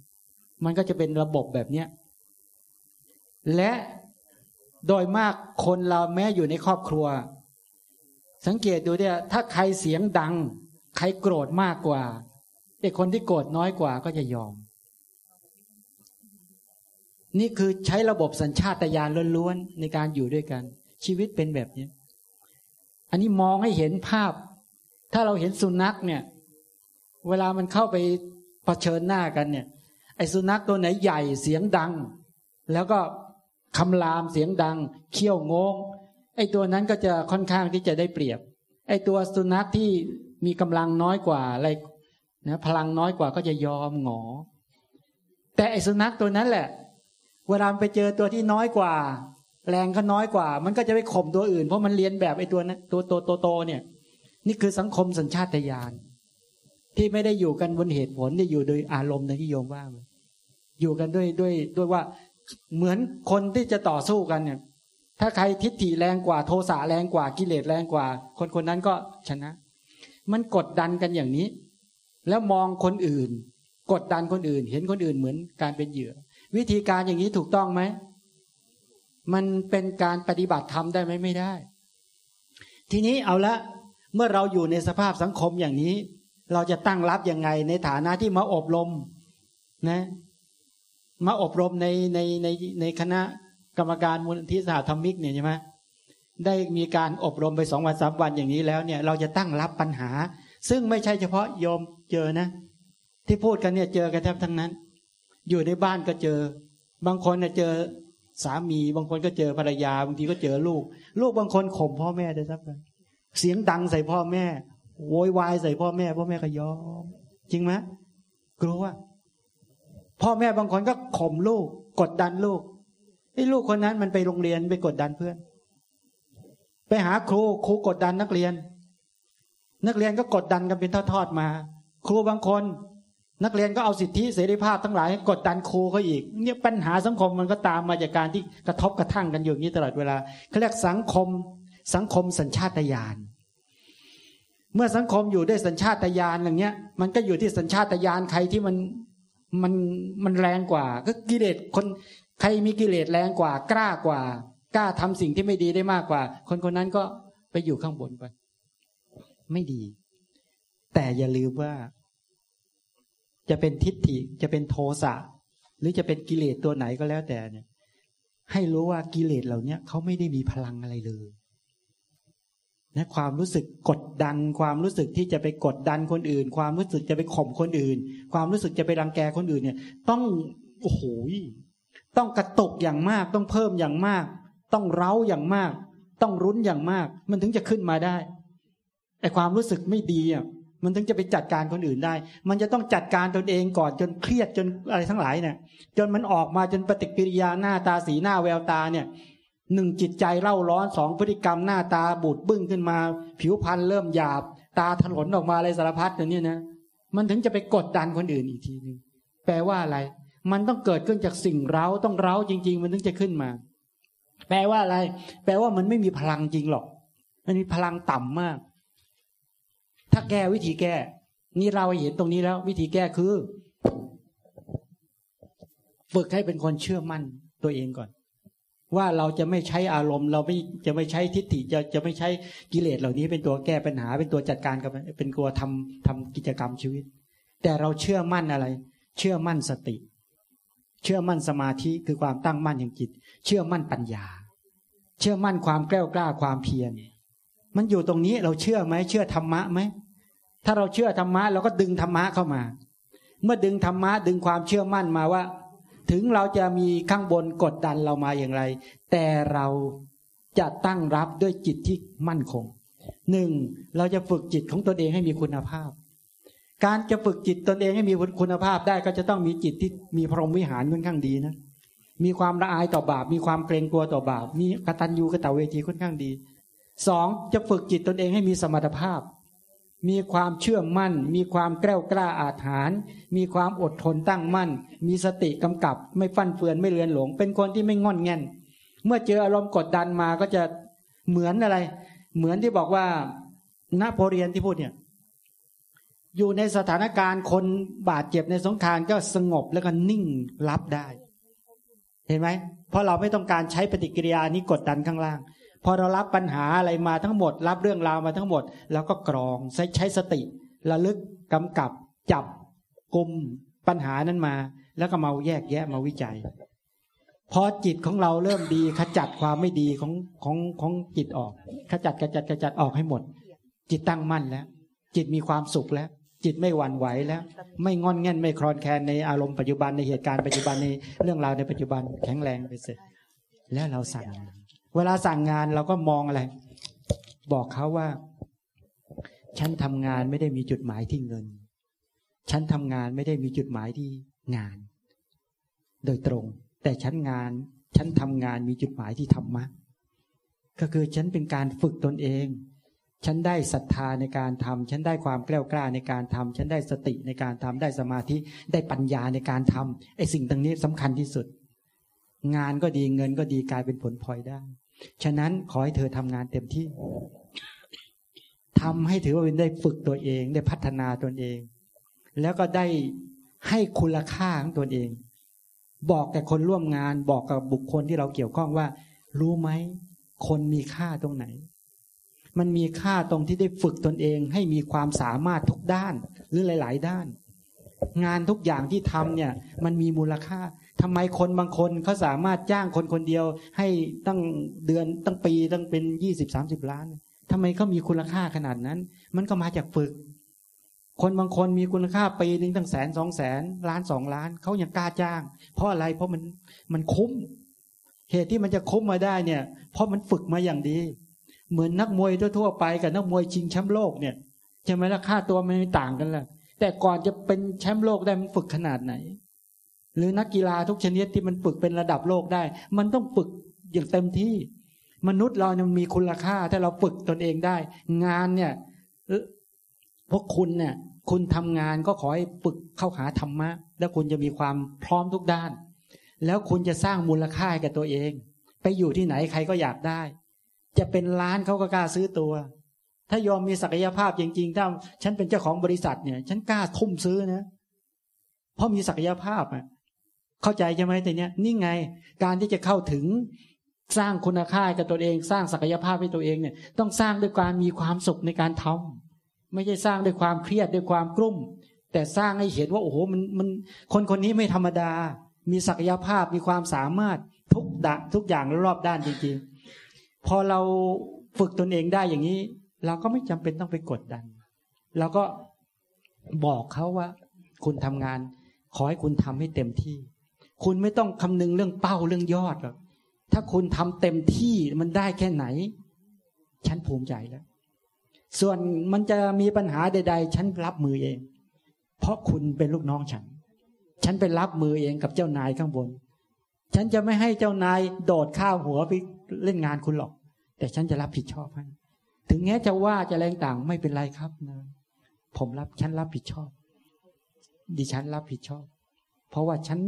มันก็จะเป็นระบบแบบเนี้ยและโดยมากคนเราแม้อยู่ในครอบครัว สังเกตดูเนี่ยถ้าใครเสียงดัง ใครโกรธมากกว่าไอ้คนที่โกรธน้อยกว่าก็จะยอม นี่คือใช้ระบบสัญชาตญาณล้วนๆในการอยู่ด้วยกัน ชีวิตเป็นแบบนี้ อันนี้มองให้เห็นภาพ ถ้าเราเห็นสุนัขเนี่ย เวลามันเข้าไปเผชิญหน้ากันเนี่ย ไอ้สุนัขตัวไหนใหญ่เสียงดัง แล้วก็คำรามเสียงดัง เขี้ยวงง ไอ้ตัวนั้นก็จะค่อนข้างที่จะได้เปรียบ ไอ้ตัวสุนัขที่มีกำลังน้อยกว่าอะไรนะพลังน้อยกว่าก็จะยอมหงอ แต่ไอ้สุนัขตัวนั้นแหละ เวลาไปเจอตัวที่น้อยกว่า แรงก็น้อยกว่า มันก็จะไปข่มตัวอื่น เพราะมันเรียนแบบไอ้ตัวนั้นตัวโตโตเนี่ย นี่คือสังคมสัญชาตญาณที่ไม่ได้อยู่กันบนเหตุผลที่อยู่โดยอารมณ์ในที่โยมว่าอยู่กันด้วยด้วยด้วยว่าเหมือนคนที่จะต่อสู้กันเนี่ย ถ้าใครทิฏฐิแรงกว่าโทสะแรงกว่ากิเลสแรงกว่า คนคนนั้นก็ชนะ มันกดดันกันอย่างนี้ แล้วมองคนอื่น กดดันคนอื่น เห็นคนอื่นเหมือนการเป็นเหยื่อ วิธีการอย่างนี้ถูกต้องไหมมันเป็นการปฏิบัติธรรมได้ไหมไม่ได้ ทีนี้เอาละเมื่อเราอยู่ในสภาพสังคมอย่างนี้ เราจะตั้งรับยังไงในฐานะที่มาอบรมนะ มาอบรมในในในในคณะ กรรมการมูลนิธิสหธรรมิกเนี่ยใช่ไหมได้มีการอบรมไปสองวันสามวันอย่างนี้แล้วเนี่ยเราจะตั้งรับปัญหา ซึ่งไม่ใช่เฉพาะโยมเจอนะ ที่พูดกันเนี่ยเจอกันแทบทั้งนั้น อยู่ในบ้านก็เจอ บางคนเนี่ยเจอสามี บางคนก็เจอภรรยา บางทีก็เจอลูก ลูกบางคนข่มพ่อแม่ได้สักกันเสียงดังใส่พ่อแม่โวยวายใส่พ่อแม่ พ่อแม่ก็ยอม จริงไหมกลัวพ่อแม่บางคนก็ข่มลูก กดดันลูก ลูกคนนั้นมันไปโรงเรียนไปกดดันเพื่อน ไปหาครูครูกดดันนักเรียน นักเรียนก็กดดันกันเป็นทอดๆมา ครูบางคน นักเรียนก็เอาสิทธิเสรีภาพทั้งหลายกดดันครูเขาอีก เนี่ยปัญหาสังคมมันก็ตามมาจากการที่กระทบกระทั่งกันอยู่างนี้ตลอดเวลาเขาเรียกสังคมสังคมสัญชาตญาณเมื่อสังคมอยู่ด้วยสัญชาตญาณอย่างเงี้ย มันก็อยู่ที่สัญชาตญาณใครที่มันมันมันแรงกว่า ก็กิเลสคน ใครมีกิเลสแรงกว่ากล้ากว่า กล้าทำสิ่งที่ไม่ดีได้มากกว่า คนคนนั้นก็ไปอยู่ข้างบนไปไม่ดี แต่อย่าลืมว่า จะเป็นทิฏฐิจะเป็นโทสะหรือจะเป็นกิเลสตัวไหนก็แล้วแต่เนี่ย ให้รู้ว่ากิเลสเหล่านี้เขาไม่ได้มีพลังอะไรเลยนะความรู้สึกกดดัน ความรู้สึกที่จะไปกดดันคนอื่น ความรู้สึกจะไปข่มคนอื่น ความรู้สึกจะไปรังแกคนอื่นเนี่ย ต้องโอ้โห ต้องกระตุกอย่างมาก ต้องเพิ่มอย่างมาก ต้องเร้าอย่างมาก ต้องรุนอย่างมาก มันถึงจะขึ้นมาได้ไอความรู้สึกไม่ดีอะมันถึงจะไปจัดการคนอื่นได้ มันจะต้องจัดการตนเองก่อนจนเครียดจนอะไรทั้งหลายเนี่ย จนมันออกมาจนปฏิกิริยาหน้าตาสีหน้าแววตาเนี่ยหนึ่งจิตใจเล่าร้อนสองพฤติกรรมหน้าตาบูดบึ้งขึ้นมา ผิวพรรณเริ่มหยาบ ตาถลนออกมาอะไรสารพัดอย่างนี้นะ มันถึงจะไปกดดันคนอื่นอีกทีหนึ่งแปลว่าอะไร มันต้องเกิดขึ้นจากสิ่งเร้าต้องเร้าจริง ๆ มันถึงจะขึ้นมา แปลว่าอะไร แปลว่ามันไม่มีพลังจริงหรอก มันมีพลังต่ำมาก ถ้าแก้วิธีแก้ นี่เราเห็นตรงนี้แล้ว วิธีแก้คือ ฝึกให้เป็นคนเชื่อมั่นตัวเองก่อน ว่าเราจะไม่ใช้อารมณ์ เราไม่จะไม่ใช้ทิฏฐิจะจะไม่ใช้กิเลสเหล่านี้เป็นตัวแก้ปัญหา เป็นตัวจัดการกับเป็นตัวทำทำกิจกรรมชีวิต แต่เราเชื่อมั่นอะไร เชื่อมั่นสติ เชื่อมั่นสมาธิคือความตั้งมั่นแห่งจิต เชื่อมั่นปัญญา เชื่อมั่นความแกล้วกล้าความเพียรมันอยู่ตรงนี้เราเชื่อไหมเชื่อธรรมะไหมถ้าเราเชื่อธรรมะเราก็ดึงธรรมะเข้ามา เมื่อดึงธรรมะดึงความเชื่อมั่นมาว่า ถึงเราจะมีข้างบนกดดันเรามาอย่างไร แต่เราจะตั้งรับด้วยจิตที่มั่นคงหนึ่งเราจะฝึกจิตของตนเองให้มีคุณภาพ การจะฝึกจิตตนเองให้มีคุณภาพได้ก็จะต้องมีจิตที่มีพรหมวิหารค่อนข้างดีนะมีความละอายต่อบาป มีความเกรงกลัวต่อบาป มีกตัญญูกตเวทีค่อนข้างดีสองจะฝึกจิตตนเองให้มีสมรรถภาพ มีความเชื่อมั่น มีความแกล้วกล้าอาถรรพ์มีความอดทนตั้งมั่น มีสติกำกับ ไม่ฟั่นเฟือนไม่เลือนหลง เป็นคนที่ไม่งอนแงนเมื่อเจออารมณ์กดดันมาก็จะเหมือนอะไร เหมือนที่บอกว่าณโปเรียนที่พูดเนี่ย อยู่ในสถานการณ์คนบาดเจ็บในสงครามก็สงบแล้วก็นิ่งรับได้ เห็นไหมเพราะเราไม่ต้องการใช้ปฏิกิริยานี้กดดันข้างล่าง พอเรารับปัญหาอะไรมาทั้งหมด รับเรื่องราวมาทั้งหมด แล้วก็กรองใช้ใช้สติระลึกกำกับจับกลุ่มปัญหานั้นมา แล้วก็มาแยกแยะมาวิจัยพอจิตของเราเริ่มดีขจัดความไม่ดีของของของจิตออก ขจัดขจัดขจัดออกให้หมด จิตตั้งมั่นแล้ว จิตมีความสุขแล้ว จิตไม่หวั่นไหวแล้ว ไม่งอนแง่นไม่คลอนแคลนในอารมณ์ปัจจุบันในเหตุการณ์ปัจจุบันในเรื่องราวในปัจจุบันแข็งแรงไปเสร็จ แล้วเราสั่งงานเวลาสั่งงานเราก็มองอะไร บอกเขาว่า ฉันทำงานไม่ได้มีจุดหมายที่เงิน ฉันทำงานไม่ได้มีจุดหมายที่งาน โดยตรง แต่ฉันงาน ฉันทำงานมีจุดหมายที่ธรรมะก็คือฉันเป็นการฝึกตนเอง ฉันได้ศรัทธาในการทำฉันได้ความกล้ากล้าในการทำฉันได้สติในการทำได้สมาธิได้ปัญญาในการทำไอ้สิ่งต่างนี้สำคัญที่สุด งานก็ดีเงินก็ดีกลายเป็นผลพลอยได้ ฉะนั้นขอให้เธอทำงานเต็มที่ทำให้ถือว่าเป็นได้ฝึกตัวเอง ได้พัฒนาตนเอง แล้วก็ได้ให้คุณค่าของตนเอง บอกแก่คนร่วมงานบอกกับบุคคลที่เราเกี่ยวข้องว่า รู้ไหมคนมีค่าตรงไหน มันมีค่าตรงที่ได้ฝึกตนเอง ให้มีความสามารถทุกด้านหรือหลาย ๆ ด้าน งานทุกอย่างที่ทำเนี่ย มันมีมูลค่าทำไมคนบางคนเขาสามารถจ้างคนคนเดียว ให้ตั้งเดือนตั้งปีตั้งเป็นยี่สิบสามสิบล้านทำไมเขามีคุณค่าขนาดนั้น มันก็มาจากฝึก คนบางคนมีคุณค่าปีหนึ่งตั้งแสนสองแสนล้านสองล้านเขายังกล้าจ้าง เพราะอะไรเพราะมันมันคุ้ม เหตุที่มันจะคุ้มมาได้เนี่ย เพราะมันฝึกมาอย่างดี เหมือนนักมวยทั่วๆไปกับนักมวยชิงแชมป์โลกเนี่ยใช่ไหมล่ะค่าตัวมันไม่ต่างกันแหละแต่ก่อนจะเป็นแชมป์โลกได้มันฝึกขนาดไหน หรือนักกีฬาทุกชนิดที่มันฝึกเป็นระดับโลกได้ มันต้องฝึกอย่างเต็มที่ มนุษย์เราเนี่ยมันมีคุณค่าถ้าเราฝึกตนเองได้ งานเนี่ยพวกคุณเนี่ย คุณทำงานก็ขอให้ฝึกเข้าหาธรรมะ แล้วคุณจะมีความพร้อมทุกด้าน แล้วคุณจะสร้างมูลค่าให้กับตัวเอง ไปอยู่ที่ไหนใครก็อยากได้ จะเป็นล้านเขาก็กล้าซื้อตัว ถ้ายอมมีศักยภาพจริงๆถ้าฉันเป็นเจ้าของบริษัทเนี่ย ฉันกล้าทุ่มซื้อนะ เพราะมีศักยภาพอะ เข้าใจใช่ไหมแต่เนี้ยนี่ไง การที่จะเข้าถึงสร้างคุณค่ากับตัวเองสร้างศักยภาพให้ตัวเองเนี่ย ต้องสร้างด้วยการมีความสุขในการทำไม่ใช่สร้างด้วยความเครียดด้วยความกลุ้ม แต่สร้างให้เห็นว่าโอ้โหมันมันคนคนนี้ไม่ธรรมดา มีศักยภาพมีความสามารถทุกดะทุกอย่างรอบด้านจริงๆ พอเราฝึกตนเองได้อย่างนี้ เราก็ไม่จำเป็นต้องไปกดดัน เราก็บอกเขาว่า คุณทำงาน ขอให้คุณทำให้เต็มที่ คุณไม่ต้องคำนึงเรื่องเป้าเรื่องยอดหรอกถ้าคุณทำเต็มที่มันได้แค่ไหน ฉันภูมิใจแล้ว ส่วนมันจะมีปัญหาใด ๆ ฉันรับมือเอง เพราะคุณเป็นลูกน้องฉัน ฉันไปรับมือเองกับเจ้านายข้างบน ฉันจะไม่ให้เจ้านายโดดข้าวหัวไป เล่นงานคุณหรอก แต่ฉันจะรับผิดชอบให้ ถึงแม้จะว่าจะแรงต่างไม่เป็นไรครับนะผมรับฉันรับผิดชอบ ดิฉันรับผิดชอบ เพราะว่าฉัน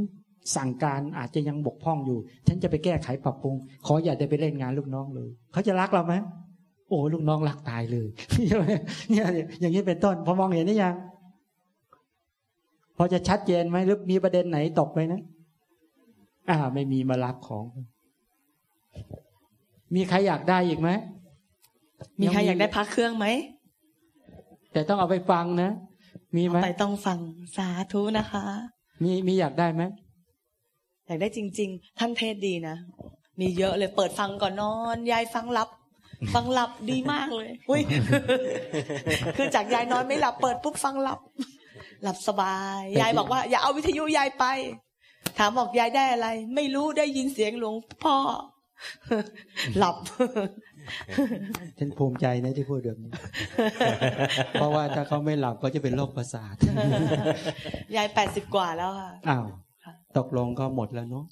สั่งการอาจจะยังบกพร่องอยู่ ฉันจะไปแก้ไขปรับปรุง ขออย่าได้ไปเล่นงานลูกน้องเลย เขาจะรักเราไหมโอ้ลูกน้องรักตายเลยเนี่ยอย่างนี้เป็นต้น พอมองเห็นนี่ยัง พอจะชัดเจนไหมหรือมีประเด็นไหนตกไปนะ อ่า ไม่มีมารับของ มีใครอยากได้อีกไหม มีใครอยากได้พักเครื่องไหม แต่ต้องเอาไปฟังนะ มีไหมไปต้องฟังสาธุนะคะ มีมีอยากได้ไหม อยากได้จริง ๆ ท่านเทศดีนะ มีเยอะเลยเปิดฟังก่อนนอน ยายฟังหลับ ฟังหลับดีมากเลย อุ้ย คือจากยายนอนไม่หลับเปิดปุ๊บฟังหลับ หลับสบาย ยายบอกว่า อย่าเอาวิทยุยายไป ถามบอกยายได้อะไร ไม่รู้ได้ยินเสียงหลวงพ่อ หลับฉันภูมิใจนะที่พูดแบบนี้ เพราะว่าถ้าเขาไม่หลับก็จะเป็นโรคประสาทยายแปดสิบกว่าแล้วค่ะอ้าวตกลงก็หมดแล้วเนาะ